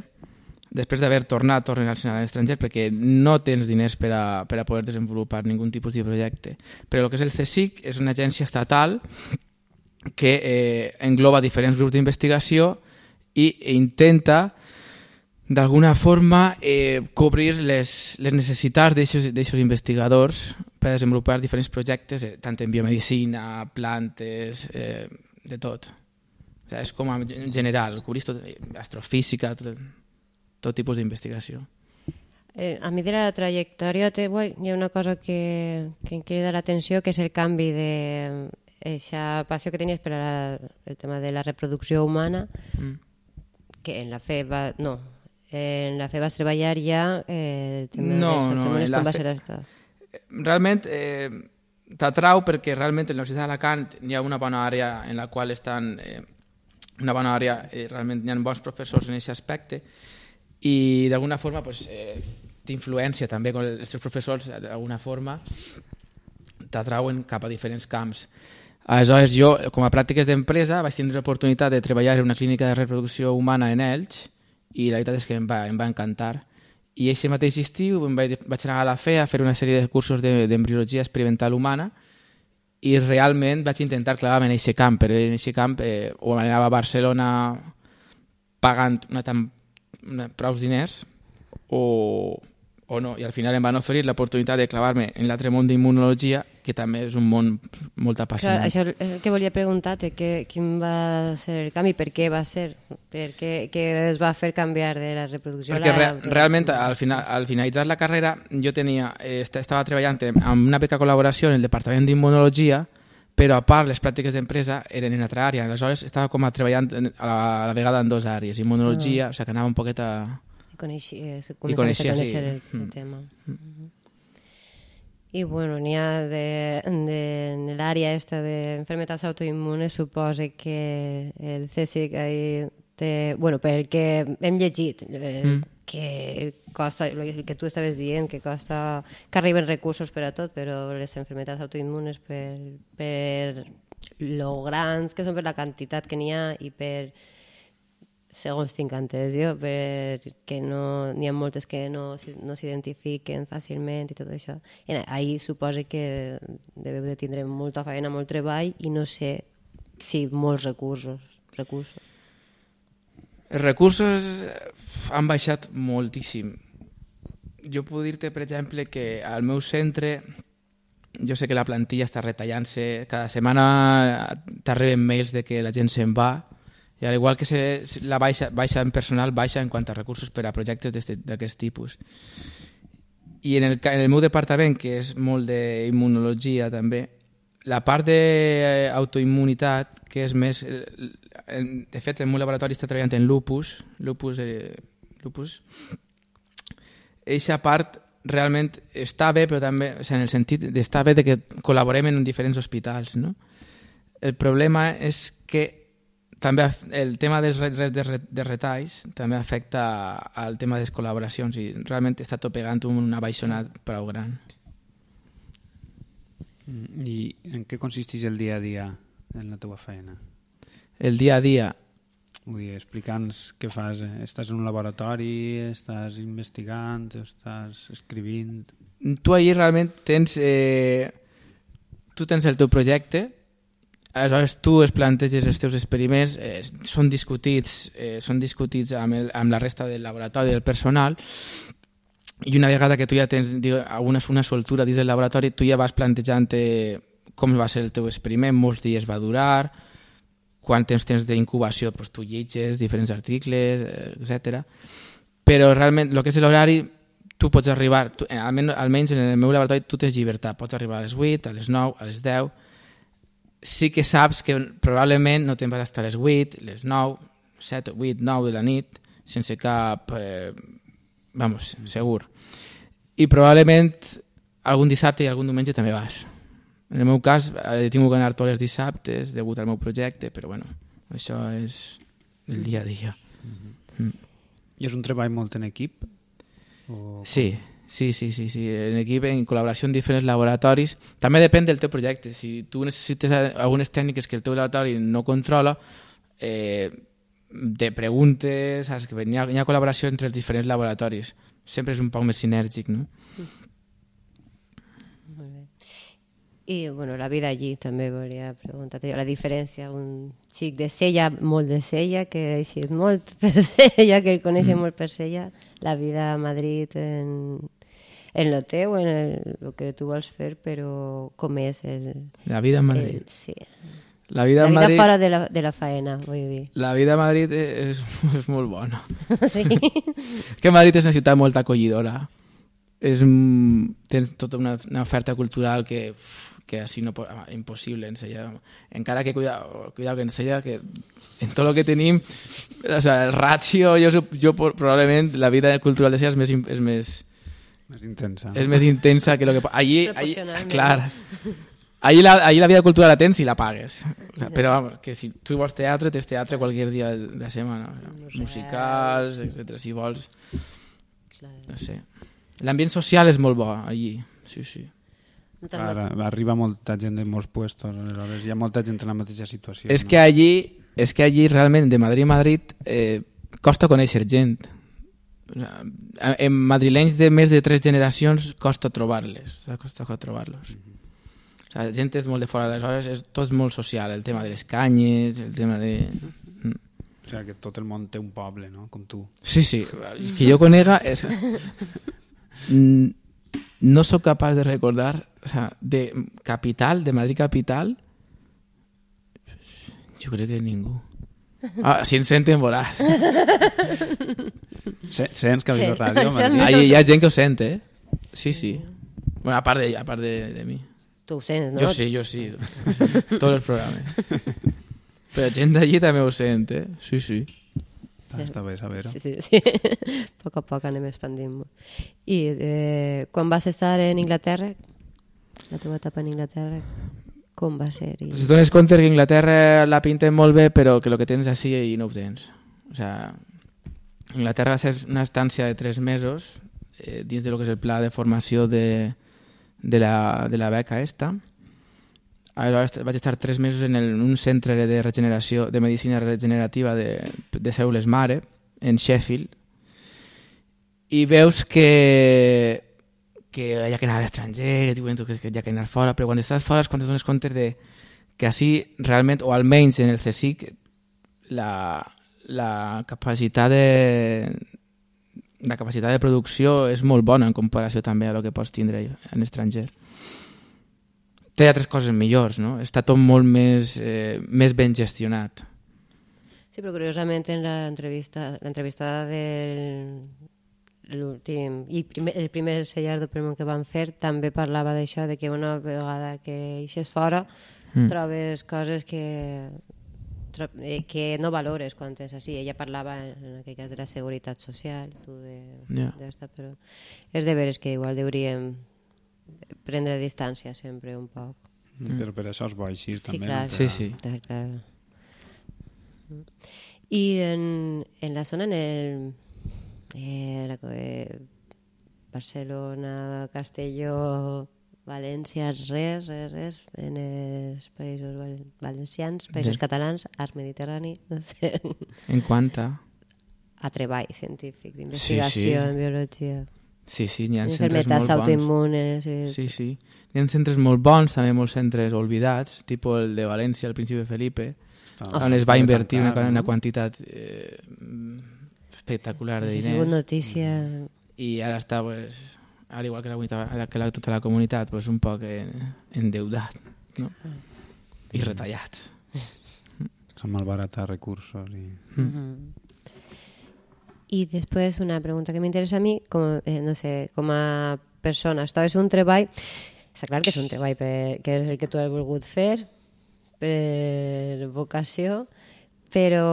K: després d'haver tornat tornen a anar a l'estranger perquè no tens diners per a, per a poder desenvolupar ningun tipus de projecte però el que és el CSIC és una agència estatal que eh, engloba diferents grups d'investigació i intenta d'alguna forma eh, cobrir les, les necessitats d'aquests investigadors per desenvolupar diferents projectes, eh, tant en biomedicina, plantes, eh, de tot. O sigui, és com a en general, cobrís tot, eh, astrofísica, tot, tot tipus d'investigació.
B: Eh, a mi de la trajectòria teua hi ha una cosa que, que em crida l'atenció, que és el canvi de aquesta passió que tenies per a la, el tema de la reproducció humana
K: Mm.
B: que en la fe va... No, en la fe vas treballar ja... Eh, el tema
K: No,
B: dels
K: no, en la
B: com va
K: fe-
B: ser això?
K: realment eh, t'atrau perquè realment a la Universitat d'Alacant hi ha una bona àrea en la qual estan eh, una bona àrea, eh, realment hi ha bons professors en aquest aspecte i d'alguna forma pues, eh, t'influència també con els teus professors d'alguna forma t'atrauen cap a diferents camps Aleshores, jo, com a pràctiques d'empresa, vaig tindre l'oportunitat de treballar en una clínica de reproducció humana en Elx i la veritat és que em va, em va encantar. I aquest mateix estiu em vaig, vaig anar a la FE a fer una sèrie de cursos de- d'embriologia experimental humana i realment vaig intentar clavar-me en aquest camp, però en aquest camp eh, o anava a Barcelona pagant una prou diners o, o no, i al final em van oferir l'oportunitat de clavar-me en l'altre món d'immunologia, que també és un món molt
B: Clar,
K: apassionant.
B: això és el que volia preguntar-te, que, quin va ser el canvi, per què va ser, per què, què es va fer canviar de la reproducció
K: Perquè
B: a
K: re,
B: la...
K: realment al, final, al finalitzar la carrera jo tenia, eh, est- estava treballant amb una beca col·laboració en el Departament d'Immunologia però a part les pràctiques d'empresa eren en altra àrea, aleshores estava com a treballant a la, a la vegada en dues àrees, immunologia,
B: Ah.
K: o sigui que anava un poquet a...
B: I coneixia, se
K: I coneixia,
B: a
K: sí.
B: conèixer el, el
K: Mm.
B: tema. Mhm. I bueno, n'hi ha de, de, en l'àrea esta d'enfermetats autoimmunes suposa que el CSIC ahí té, bueno, pel que hem llegit, eh,
K: Mm.
B: Que costa, el que tu estaves dient, que costa, que arriben recursos per a tot, però les enfermetats autoimmunes per, per lo grans que són per la quantitat que n'hi ha i per segons tinc entès jo, perquè no, n'hi ha moltes que no, no s'identifiquen fàcilment i tot això. I ahir suposa que deveu de tindre molta feina, molt treball i no sé si molts recursos. recursos.
K: Els recursos eh, han baixat moltíssim. Jo puc dir-te, per exemple, que al meu centre jo sé que la plantilla està retallant-se, cada setmana t'arriben mails de que la gent se'n va, i al igual que se, la baixa, baixa en personal, baixa en quant a recursos per a projectes d'aquest tipus. I en el, en el meu departament, que és molt d'immunologia també, la part d'autoimmunitat, que és més... De fet, el meu laboratori està treballant en lupus, lupus, eh, lupus. Eixa part realment està bé, però també, o sigui, en el sentit d'estar bé de que col·laborem en diferents hospitals, no? El problema és que també el tema dels de, re, de retalls també afecta al tema de les col·laboracions i realment està tot pegant una baixonada prou gran.
L: Mm, I en què consisteix el dia a dia en la teva feina?
K: El dia a dia,
L: Vull dir, explica'ns què fas. eh? Estàs en un laboratori, estàs investigant, estàs escrivint...
K: tu ahir realment tens eh, tu tens el teu projecte aleshores tu es planteges els teus experiments eh, són discutits eh, són discutits amb, el, amb la resta del laboratori del personal i una vegada que tu ja tens digue, alguna una soltura dins del laboratori tu ja vas plantejant com va ser el teu experiment, molts dies va durar quant temps tens d'incubació doncs tu lletges diferents articles, eh, etc. Però realment el que és l'horari tu pots arribar, tu, eh, almenys, almenys en el meu laboratori tu tens llibertat, pots arribar a les 8, a les 9, a les 10, sí que saps que probablement no te'n vas estar a les 8, les 9, 7, 8, 9 de la nit, sense cap... Eh, vamos, segur. I probablement algun dissabte i algun diumenge també vas. En el meu cas he tingut que anar tots els dissabtes degut al meu projecte, però bueno, això és el dia a dia. Mm.
L: I és un treball molt en equip? O...
K: Sí, sí, sí, sí, sí, en equip, en col·laboració en diferents laboratoris. També depèn del teu projecte. Si tu necessites algunes tècniques que el teu laboratori no controla, eh, te preguntes, saps que hi ha, hi ha col·laboració entre els diferents laboratoris. Sempre és un poc més sinèrgic, no?
B: Molt bé. I bueno, la vida allí també volia preguntar-te jo, la diferència, un xic de Sella, molt de Sella, que ha eixit molt [LAUGHS] per Sella, que el coneix
K: Mm.
B: molt per Sella, la vida a Madrid en, en lo teu, en el, el que tu vols fer, però com és el...
K: La vida a Madrid.
B: El, sí.
K: La vida,
B: la vida
K: Madrid,
B: fora de la, de la faena, vull dir.
K: la vida a Madrid és, és [LAUGHS] molt bona. [LAUGHS]
B: Sí.
K: que Madrid és una ciutat molt acollidora. És, un- tens tota una, una oferta cultural que, uf, que així no pot, ah, impossible ensenyar. Encara que cuidado, cuidado que ensenya que en tot el que tenim, o sea, el ratio, jo, jo probablement la vida cultural de Sella és més, és més,
L: Més intensa.
K: és més intensa que lo que... Allí, allí clar, allí la, allí la vida cultural la tens i la pagues. O sea, però vamos, que si tu vols teatre, tens teatre qualsevol dia de la setmana. O sea,
B: Museus.
K: musicals, etc. Si vols... No sé. L'ambient social és molt bo allí. Sí, sí.
L: Ara, arriba molta gent de molts puestos, aleshores hi ha molta gent en la mateixa situació.
K: És
L: no?
K: que allí, és que allí realment de Madrid a Madrid eh, costa conèixer gent. O sea, en madrilenys de més de tres generacions costa trobar-les, o sea, costa trobar-los. O sea, la gent és molt de fora, aleshores és, tot molt social, el tema de les canyes, el tema de... Mm.
L: O sigui que tot el món té un poble, no? Com tu.
K: Sí, sí, que jo conega és... No sóc capaç de recordar, o sea, de capital, de Madrid capital, jo crec que ningú. [LAUGHS] Ah, si ens senten, veuràs.
L: Se- Sents que
B: Sí,
L: sí, ràdio?
B: això
L: Madrid?
B: no.
K: Ahí hi ha gent que ho sent, eh? Sí, sí. Bueno, a part de, a part de, de mi.
B: Tu ho sents, no?
K: Jo sí, jo sí. [LAUGHS] Tots els programes. Però gent d'allí també ho sent, eh? Sí, sí.
L: Està, està bé saber-ho.
B: Sí, sí, sí. a [LAUGHS] poc a poc anem expandint. I eh, quan vas estar en Inglaterra, la teva etapa en Inglaterra, com va ser? I...
K: Si dones compte que Inglaterra la pinten molt bé, però que el que tens així i no ho tens. O sea, Inglaterra va ser una estància de tres mesos eh, dins de lo que és el pla de formació de, de, la, de la beca esta. Aleshores vaig estar tres mesos en, el, en un centre de regeneració de medicina regenerativa de, de cèl·lules mare en Sheffield i veus que que hi ha que anar a l'estranger, que que, hi ha que anar fora, però quan estàs fora és quan et dones compte de que així realment, o almenys en el CSIC, la, la capacitat de la capacitat de producció és molt bona en comparació també a lo que pots tindre en estranger. Té altres coses millors, no? Està tot molt més, eh, més ben gestionat.
B: Sí, però curiosament en l'entrevista l'entrevista del l'últim i primer, el primer sellar de Premont que van fer també parlava d'això, de que una vegada que eixes fora
K: Mm.
B: trobes coses que tro eh, que no valores quan és així. Ella parlava en aquell cas de la seguretat social, tu de,
K: Ja.
B: d'esta, però és de veres que igual hauríem prendre distància sempre un poc.
L: Mm. Però per això és bo així,
B: Sí,
L: també.
B: clar.
K: Sí, sí.
B: Clar, clar. I en, en la zona, en el... Eh, la, eh, Barcelona, Castelló, València, res, res, res, en els països val- valencians, països
K: Sí.
B: catalans, art mediterrani, no sé,
K: En quant a...
B: a treball científic, d'investigació
K: sí.
B: en biologia.
K: Sí, sí, n'hi ha centres molt bons.
B: autoimmunes. I...
K: Sí, sí. Hi ha centres molt bons, també molts centres oblidats, tipus el de València, el Príncipe Felipe,
L: Ah,
K: on es va invertir una,
L: tancar,
K: una quantitat eh, espectacular de
B: Això ha sigut
K: diners.
B: notícia...
K: I ara està, pues, al igual que, la, comunitat- que la, tota la comunitat, pues, un poc en, endeudat no? i retallat.
L: S'han malbaratat recursos i...
B: Mhm. I després una pregunta que m'interessa a mi, com, eh, no sé, com a persona, esto és un treball, està clar que és un treball per, que és el que tu has volgut fer, per vocació, però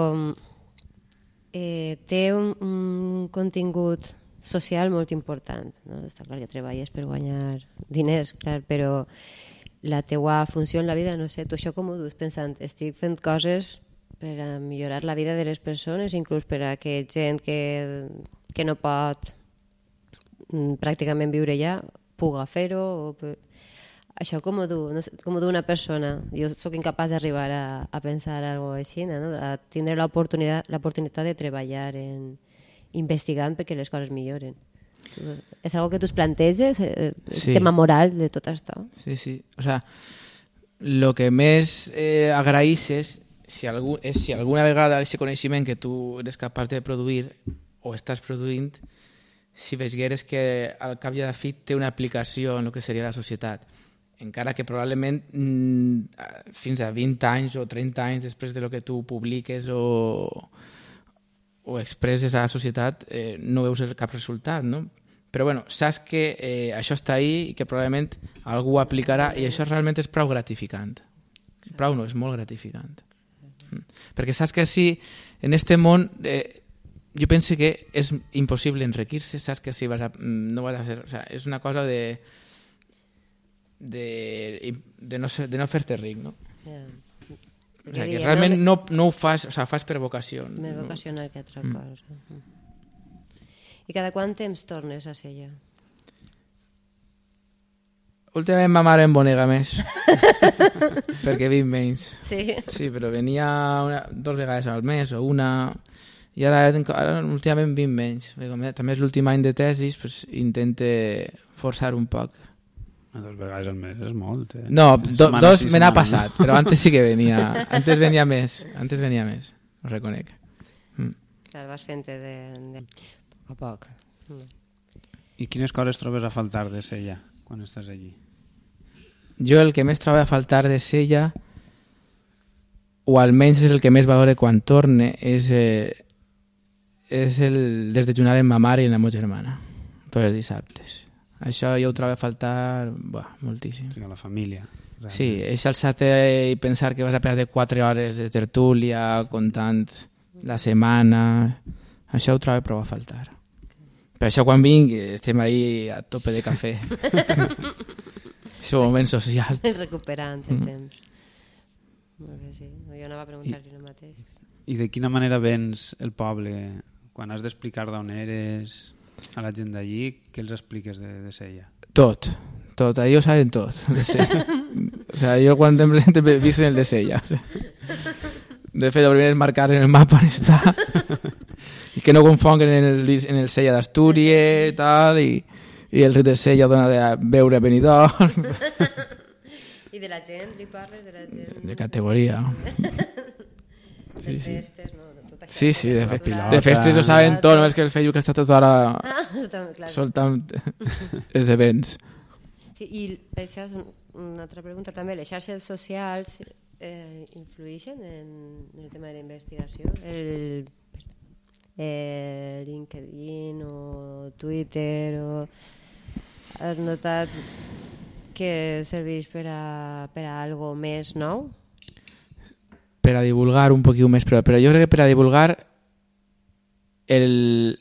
B: eh, té un, un contingut social molt important. No? Està clar que treballes per guanyar diners, clar, però la teua funció en la vida, no sé, tu això com ho dus pensant, estic fent coses per a millorar la vida de les persones, inclús per a que gent que, que no pot mm, pràcticament viure allà puga fer-ho. O per... Això com ho du, no sé, com ho du una persona? Jo sóc incapaç d'arribar a, a pensar algo així, no? a tindre l'oportunitat de treballar en, investigant perquè les coses milloren. És algo que tu es planteges, eh, el
K: Sí.
B: tema moral de tot això?
K: Sí, sí. O sea, lo que més eh, agraïsses si algú, és si alguna vegada aquest coneixement que tu eres capaç de produir o estàs produint, si veigueres que al cap i a la fi té una aplicació en el que seria la societat. Encara que probablement mm, fins a 20 anys o 30 anys després de lo que tu publiques o, o expresses a la societat eh, no veus cap resultat, no? Però bueno, saps que eh, això està ahí i que probablement algú ho aplicarà i això realment és prou gratificant. Prou no, és molt gratificant. Mm. Perquè saps que si en este món eh, jo penso que és impossible enriquir-se, saps que si vas a, mm, no vas a fer... O sea, és una cosa de de, de no, ser- de no fer-te ric, no?
B: Ja.
K: O sea, que
B: diria,
K: realment
B: no-
K: no, no ho fas, o sea, fas per vocació.
B: Més
K: no?
B: vocacional que altra
K: Mm.
B: cosa. I cada quant temps tornes a Sella?
K: Últimament ma mare em bonega més. [LAUGHS] perquè vinc menys.
B: Sí?
K: Sí, però venia una, dos vegades al mes o una... I ara, ara últimament vinc menys. També és l'últim any de tesis, pues, intente forçar un poc.
L: Dos vegades al mes és molt, eh?
K: No, do,
L: Setmana
K: dos
L: sí,
K: me n'ha passat, però antes sí que venia. Antes venia més, antes venia més, ho reconec. Mm.
B: Clar, vas fent-te de, de... a poc a poc. Mm.
L: I quines coses trobes a faltar de Sella quan estàs allí?
K: Jo el que més trobo a faltar de Sella, o almenys és el que més valore quan torne, és, eh, és el desdejunar amb ma mare i amb la meva germana, tots els dissabtes. Això jo ho trobo a faltar buah, moltíssim.
L: O sigui, la família.
K: Sí, és alçar-te i pensar que vas a perdre 4 hores de tertúlia contant la setmana... Això ho trobo prou a faltar. Per això quan vinc estem ahí a tope de cafè. [LAUGHS] un moment social.
B: Recuperant el
K: Mm.
B: temps. Molt bé, sí. Jo anava a preguntar-li el mateix.
L: I de quina manera vens el poble quan has d'explicar d'on eres a la gent d'allí? Què els expliques de, de Sella?
K: Tot, tot, ahí ho saben tot. De o sea, jo quan em presento he vist en el de Sella. O sea. De fet, el primer és marcar en el mapa on està. [LAUGHS] I que no confonguen en el, en el Sella d'Astúries i tal, i, i el de Sella dona de veure a Benidorm. [LAUGHS]
B: I de la gent, li parles de la gent?
K: De categoria. [LAUGHS]
B: Sí, sí. festes, no? De tot.
K: Sí, sí, de, fe
B: Pilota.
K: de festes ho saben tot, només que el Facebook està tot ara
B: Ah, clar. [LAUGHS]
K: soltant esdevents.
B: Sí, I això és un- una altra pregunta també. Les xarxes socials eh, influeixen en, en el tema de la investigació? El, eh, LinkedIn o Twitter o... Has notat que serveix per a, per a algo més nou?
K: per a divulgar un poquillo més, però, però jo crec que per a divulgar el,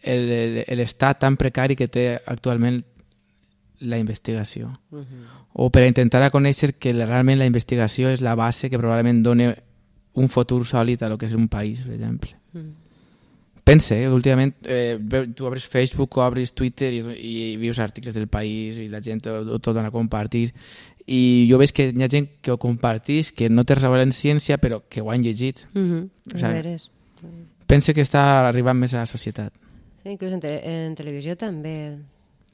K: el, el, l'estat tan precari que té actualment la investigació.
B: Mhm.
K: O per a intentar a conèixer que realment la investigació és la base que probablement dona un futur sòlid a lo que és un país, per exemple.
B: Mm.
K: Pense, eh, últimament eh, tu obres Facebook o obres Twitter i, i vius articles del país i la gent ho, dona a compartir i jo veig que hi ha gent que ho compartís que no té res a veure en ciència però que ho han llegit
B: Mhm,
K: O
B: és
K: sigui, pense que està arribant més a la societat
B: Sí, inclús en, te en televisió també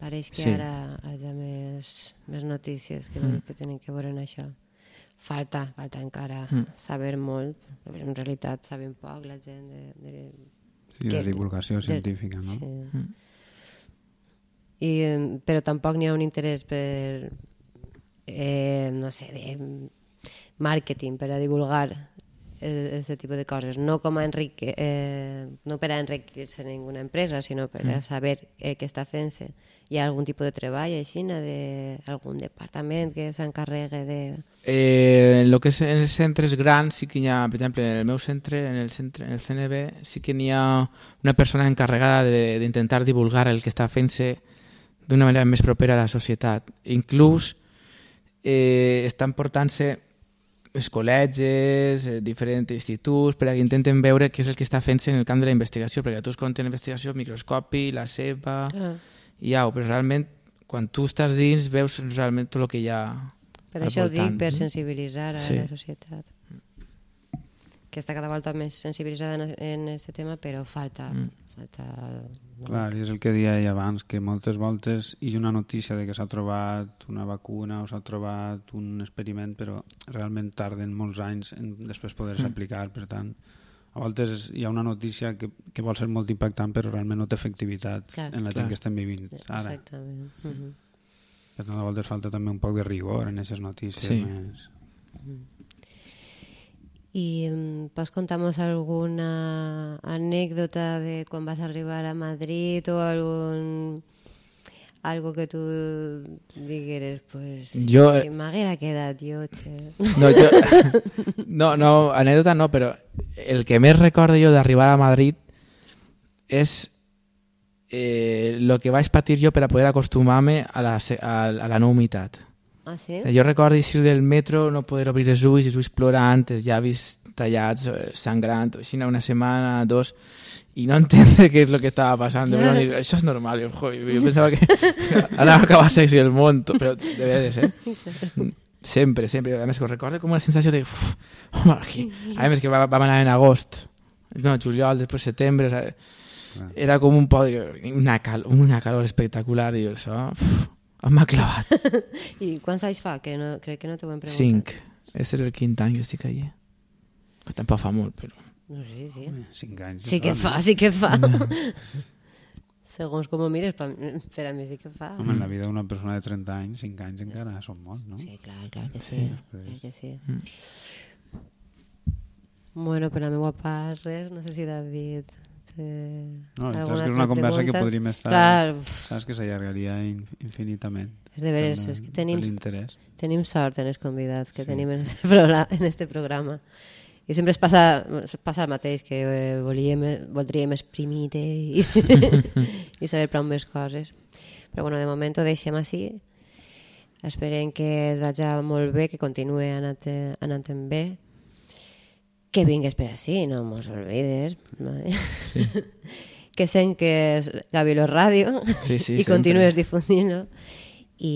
B: pareix que
K: Sí.
B: ara hi ha més, més notícies que,
K: Mm.
B: que tenen que veure en això. Falta, falta encara
K: Mm.
B: saber molt, en realitat sabem poc la gent de... de
L: Sí, la divulgació científica, no?
B: Sí.
K: Mm.
B: I, però tampoc n'hi ha un interès per, eh, no sé, de màrqueting, per a divulgar aquest tipus de coses, no com a enrique, eh, no per a enriquir-se ninguna empresa, sinó per a
K: Mm.
B: saber eh, què està fent-se. Hi ha algun tipus de treball així, de algun departament que s'encarregue de...
K: eh, en lo que és en els centres grans sí que hi ha, per exemple, en el meu centre, en el, centre, en el CNB, sí que n'hi ha una persona encarregada de- d'intentar divulgar el que està fent-se d'una manera més propera a la societat. Inclús eh, estan portant-se els col·legis, eh, diferents instituts, per a que intenten veure què és el que està fent-se en el camp de la investigació, perquè tu es compte la investigació, microscopi, la seva,
B: Ah.
K: i au, però realment, quan tu estàs dins, veus realment tot el que hi ha
B: Per això
K: voltant.
B: dic, per sensibilitzar a
K: Sí.
B: la societat. Que està cada volta més sensibilitzada en aquest tema, però falta...
K: Mm.
B: falta
L: Clar, i és el que deia ell abans, que moltes voltes hi ha una notícia de que s'ha trobat una vacuna o s'ha trobat un experiment, però realment tarden molts anys en després poder-se
K: Mm.
L: aplicar, per tant, a voltes hi ha una notícia que, que vol ser molt impactant però realment no té efectivitat
B: Clar.
L: en la gent
K: Clar.
L: que estem vivint ara.
B: Exactament. Mhm.
L: Per tant, a voltes falta també un poc de rigor en aquestes notícies
K: Sí.
L: més...
B: I mm, pots contar-nos alguna anècdota de quan vas arribar a Madrid o algun algo que tu digueres, pues,
K: Jo-
B: si m'haguera quedat jo, che.
K: No, jo, [LAUGHS] no, no, anècdota no, però el que més recordo jo d'arribar a Madrid és eh, lo que vaig patir jo per a poder acostumar-me a la, a, a la no humitat.
B: Ah, sí?
K: Jo recordo eixir del metro, no poder obrir els ulls, els ulls plorant, els llavis tallats, eh, sangrant, així una setmana, dos, i no entendre què és el que estava passant. De verdad, dir, això és normal. Jo, joder, jo pensava [LAUGHS] que anava a acabar sexy el món, to- però de veres, eh? Sempre, sempre. A més, que ho recordo com una sensació de... Uf, home, aquí. A més, que va- vam anar en agost. No, juliol, després setembre. o sea, era com un poc... Una, cal, una calor espectacular i jo, això... Uf, m'ha clavat. [LAUGHS]
B: I quants anys fa? Que no, crec que no t'ho hem preguntat.
K: Cinc. És el quint any que estic allí. Però tampoc fa molt, però...
B: No, sí, sí.
L: Cinc anys.
B: Sí que
L: no?
B: fa, sí que fa. [LAUGHS] Segons com ho mires, per, a mi sí que fa.
L: Home, en la vida d'una persona de 30 anys, 5 anys encara són molts, no?
B: Sí, clar, clar que sí.
L: Sí,
B: clar que sí.
K: Mm.
B: Bueno, per la meva part, res. No sé si David... Té
L: No,
B: alguna
L: que és una conversa que
B: pregunta?
L: podríem estar...
B: Clar,
L: Saps que s'allargaria in, infinitament.
B: és de veres, és que tenim, tenim sort en els convidats que
L: Sí.
B: tenim en este, programa, en este programa. I sempre es passa, es passa el mateix, que eh, volíem, voldríem exprimir i, [LAUGHS] i saber prou més coses. Però bueno, de moment ho deixem així. Esperem que es vagi molt bé, que continuï anant, anant bé. Que vingues per així, no mos olvides.
K: Sí. [LAUGHS]
B: que sent que és Gavilo Ràdio
K: Sí, sí, [LAUGHS]
B: i
K: sempre.
B: continues difundint-lo. I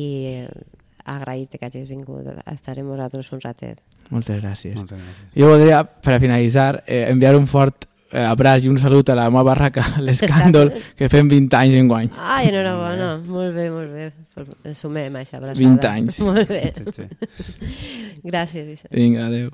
B: agrair-te que hagis vingut a estar amb nosaltres un ratet.
K: Moltes gràcies.
L: Moltes gràcies.
K: Jo voldria, per a finalitzar, eh, enviar un fort eh, abraç i un salut a la meva barraca, l'Escàndol, que fem 20 anys en guany.
B: Ai, enhorabona. Molt bé, molt bé. Sumem a aquesta abraçada.
K: 20 anys. [LAUGHS]
B: Molt bé.
L: Sí, sí.
B: Gràcies, Vicent.
K: Vinga, adeu.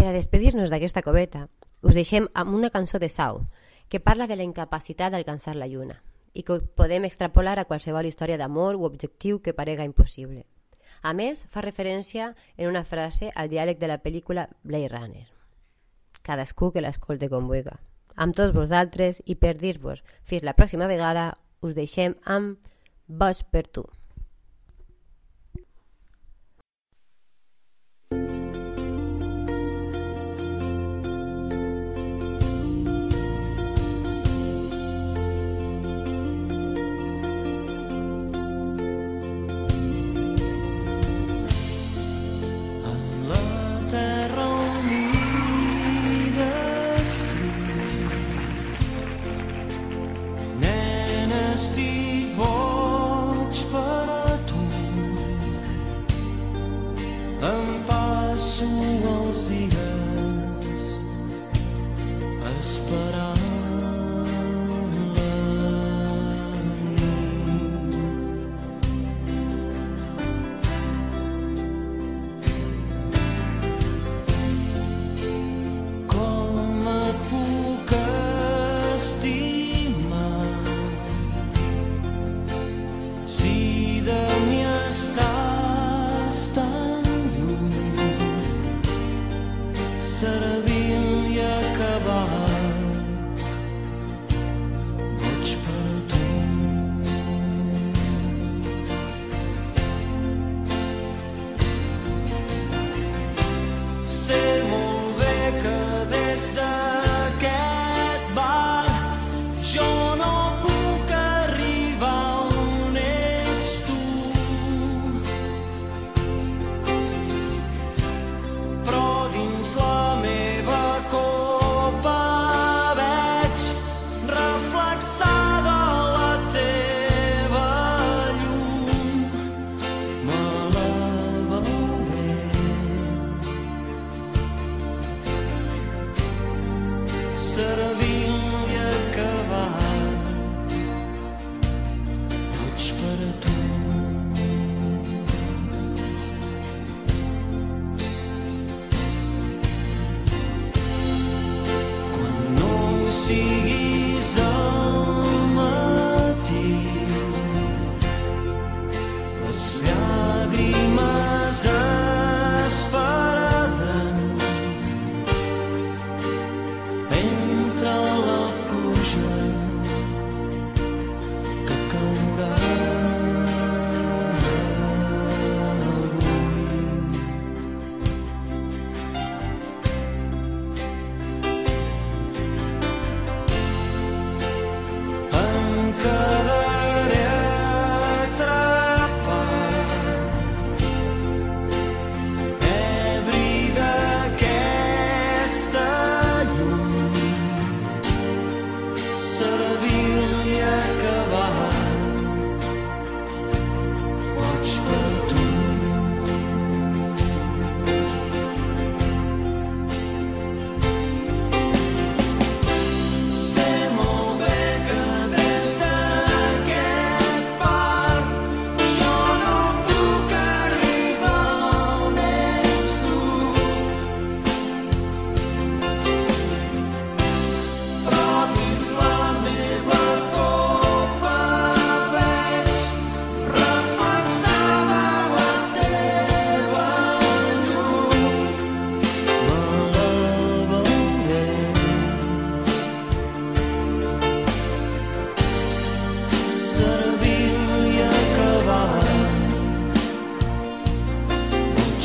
B: Per a despedir-nos d'aquesta coveta, us deixem amb una cançó de Sau, que parla de la incapacitat d'alcançar la lluna i que podem extrapolar a qualsevol història d'amor o objectiu que parega impossible. A més, fa referència en una frase al diàleg de la pel·lícula Blade Runner. Cadascú que l'escolte com vulgui. Amb tots vosaltres i per dir-vos fins la pròxima vegada us deixem amb Boig per tu.
M: Els dies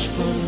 M: whisper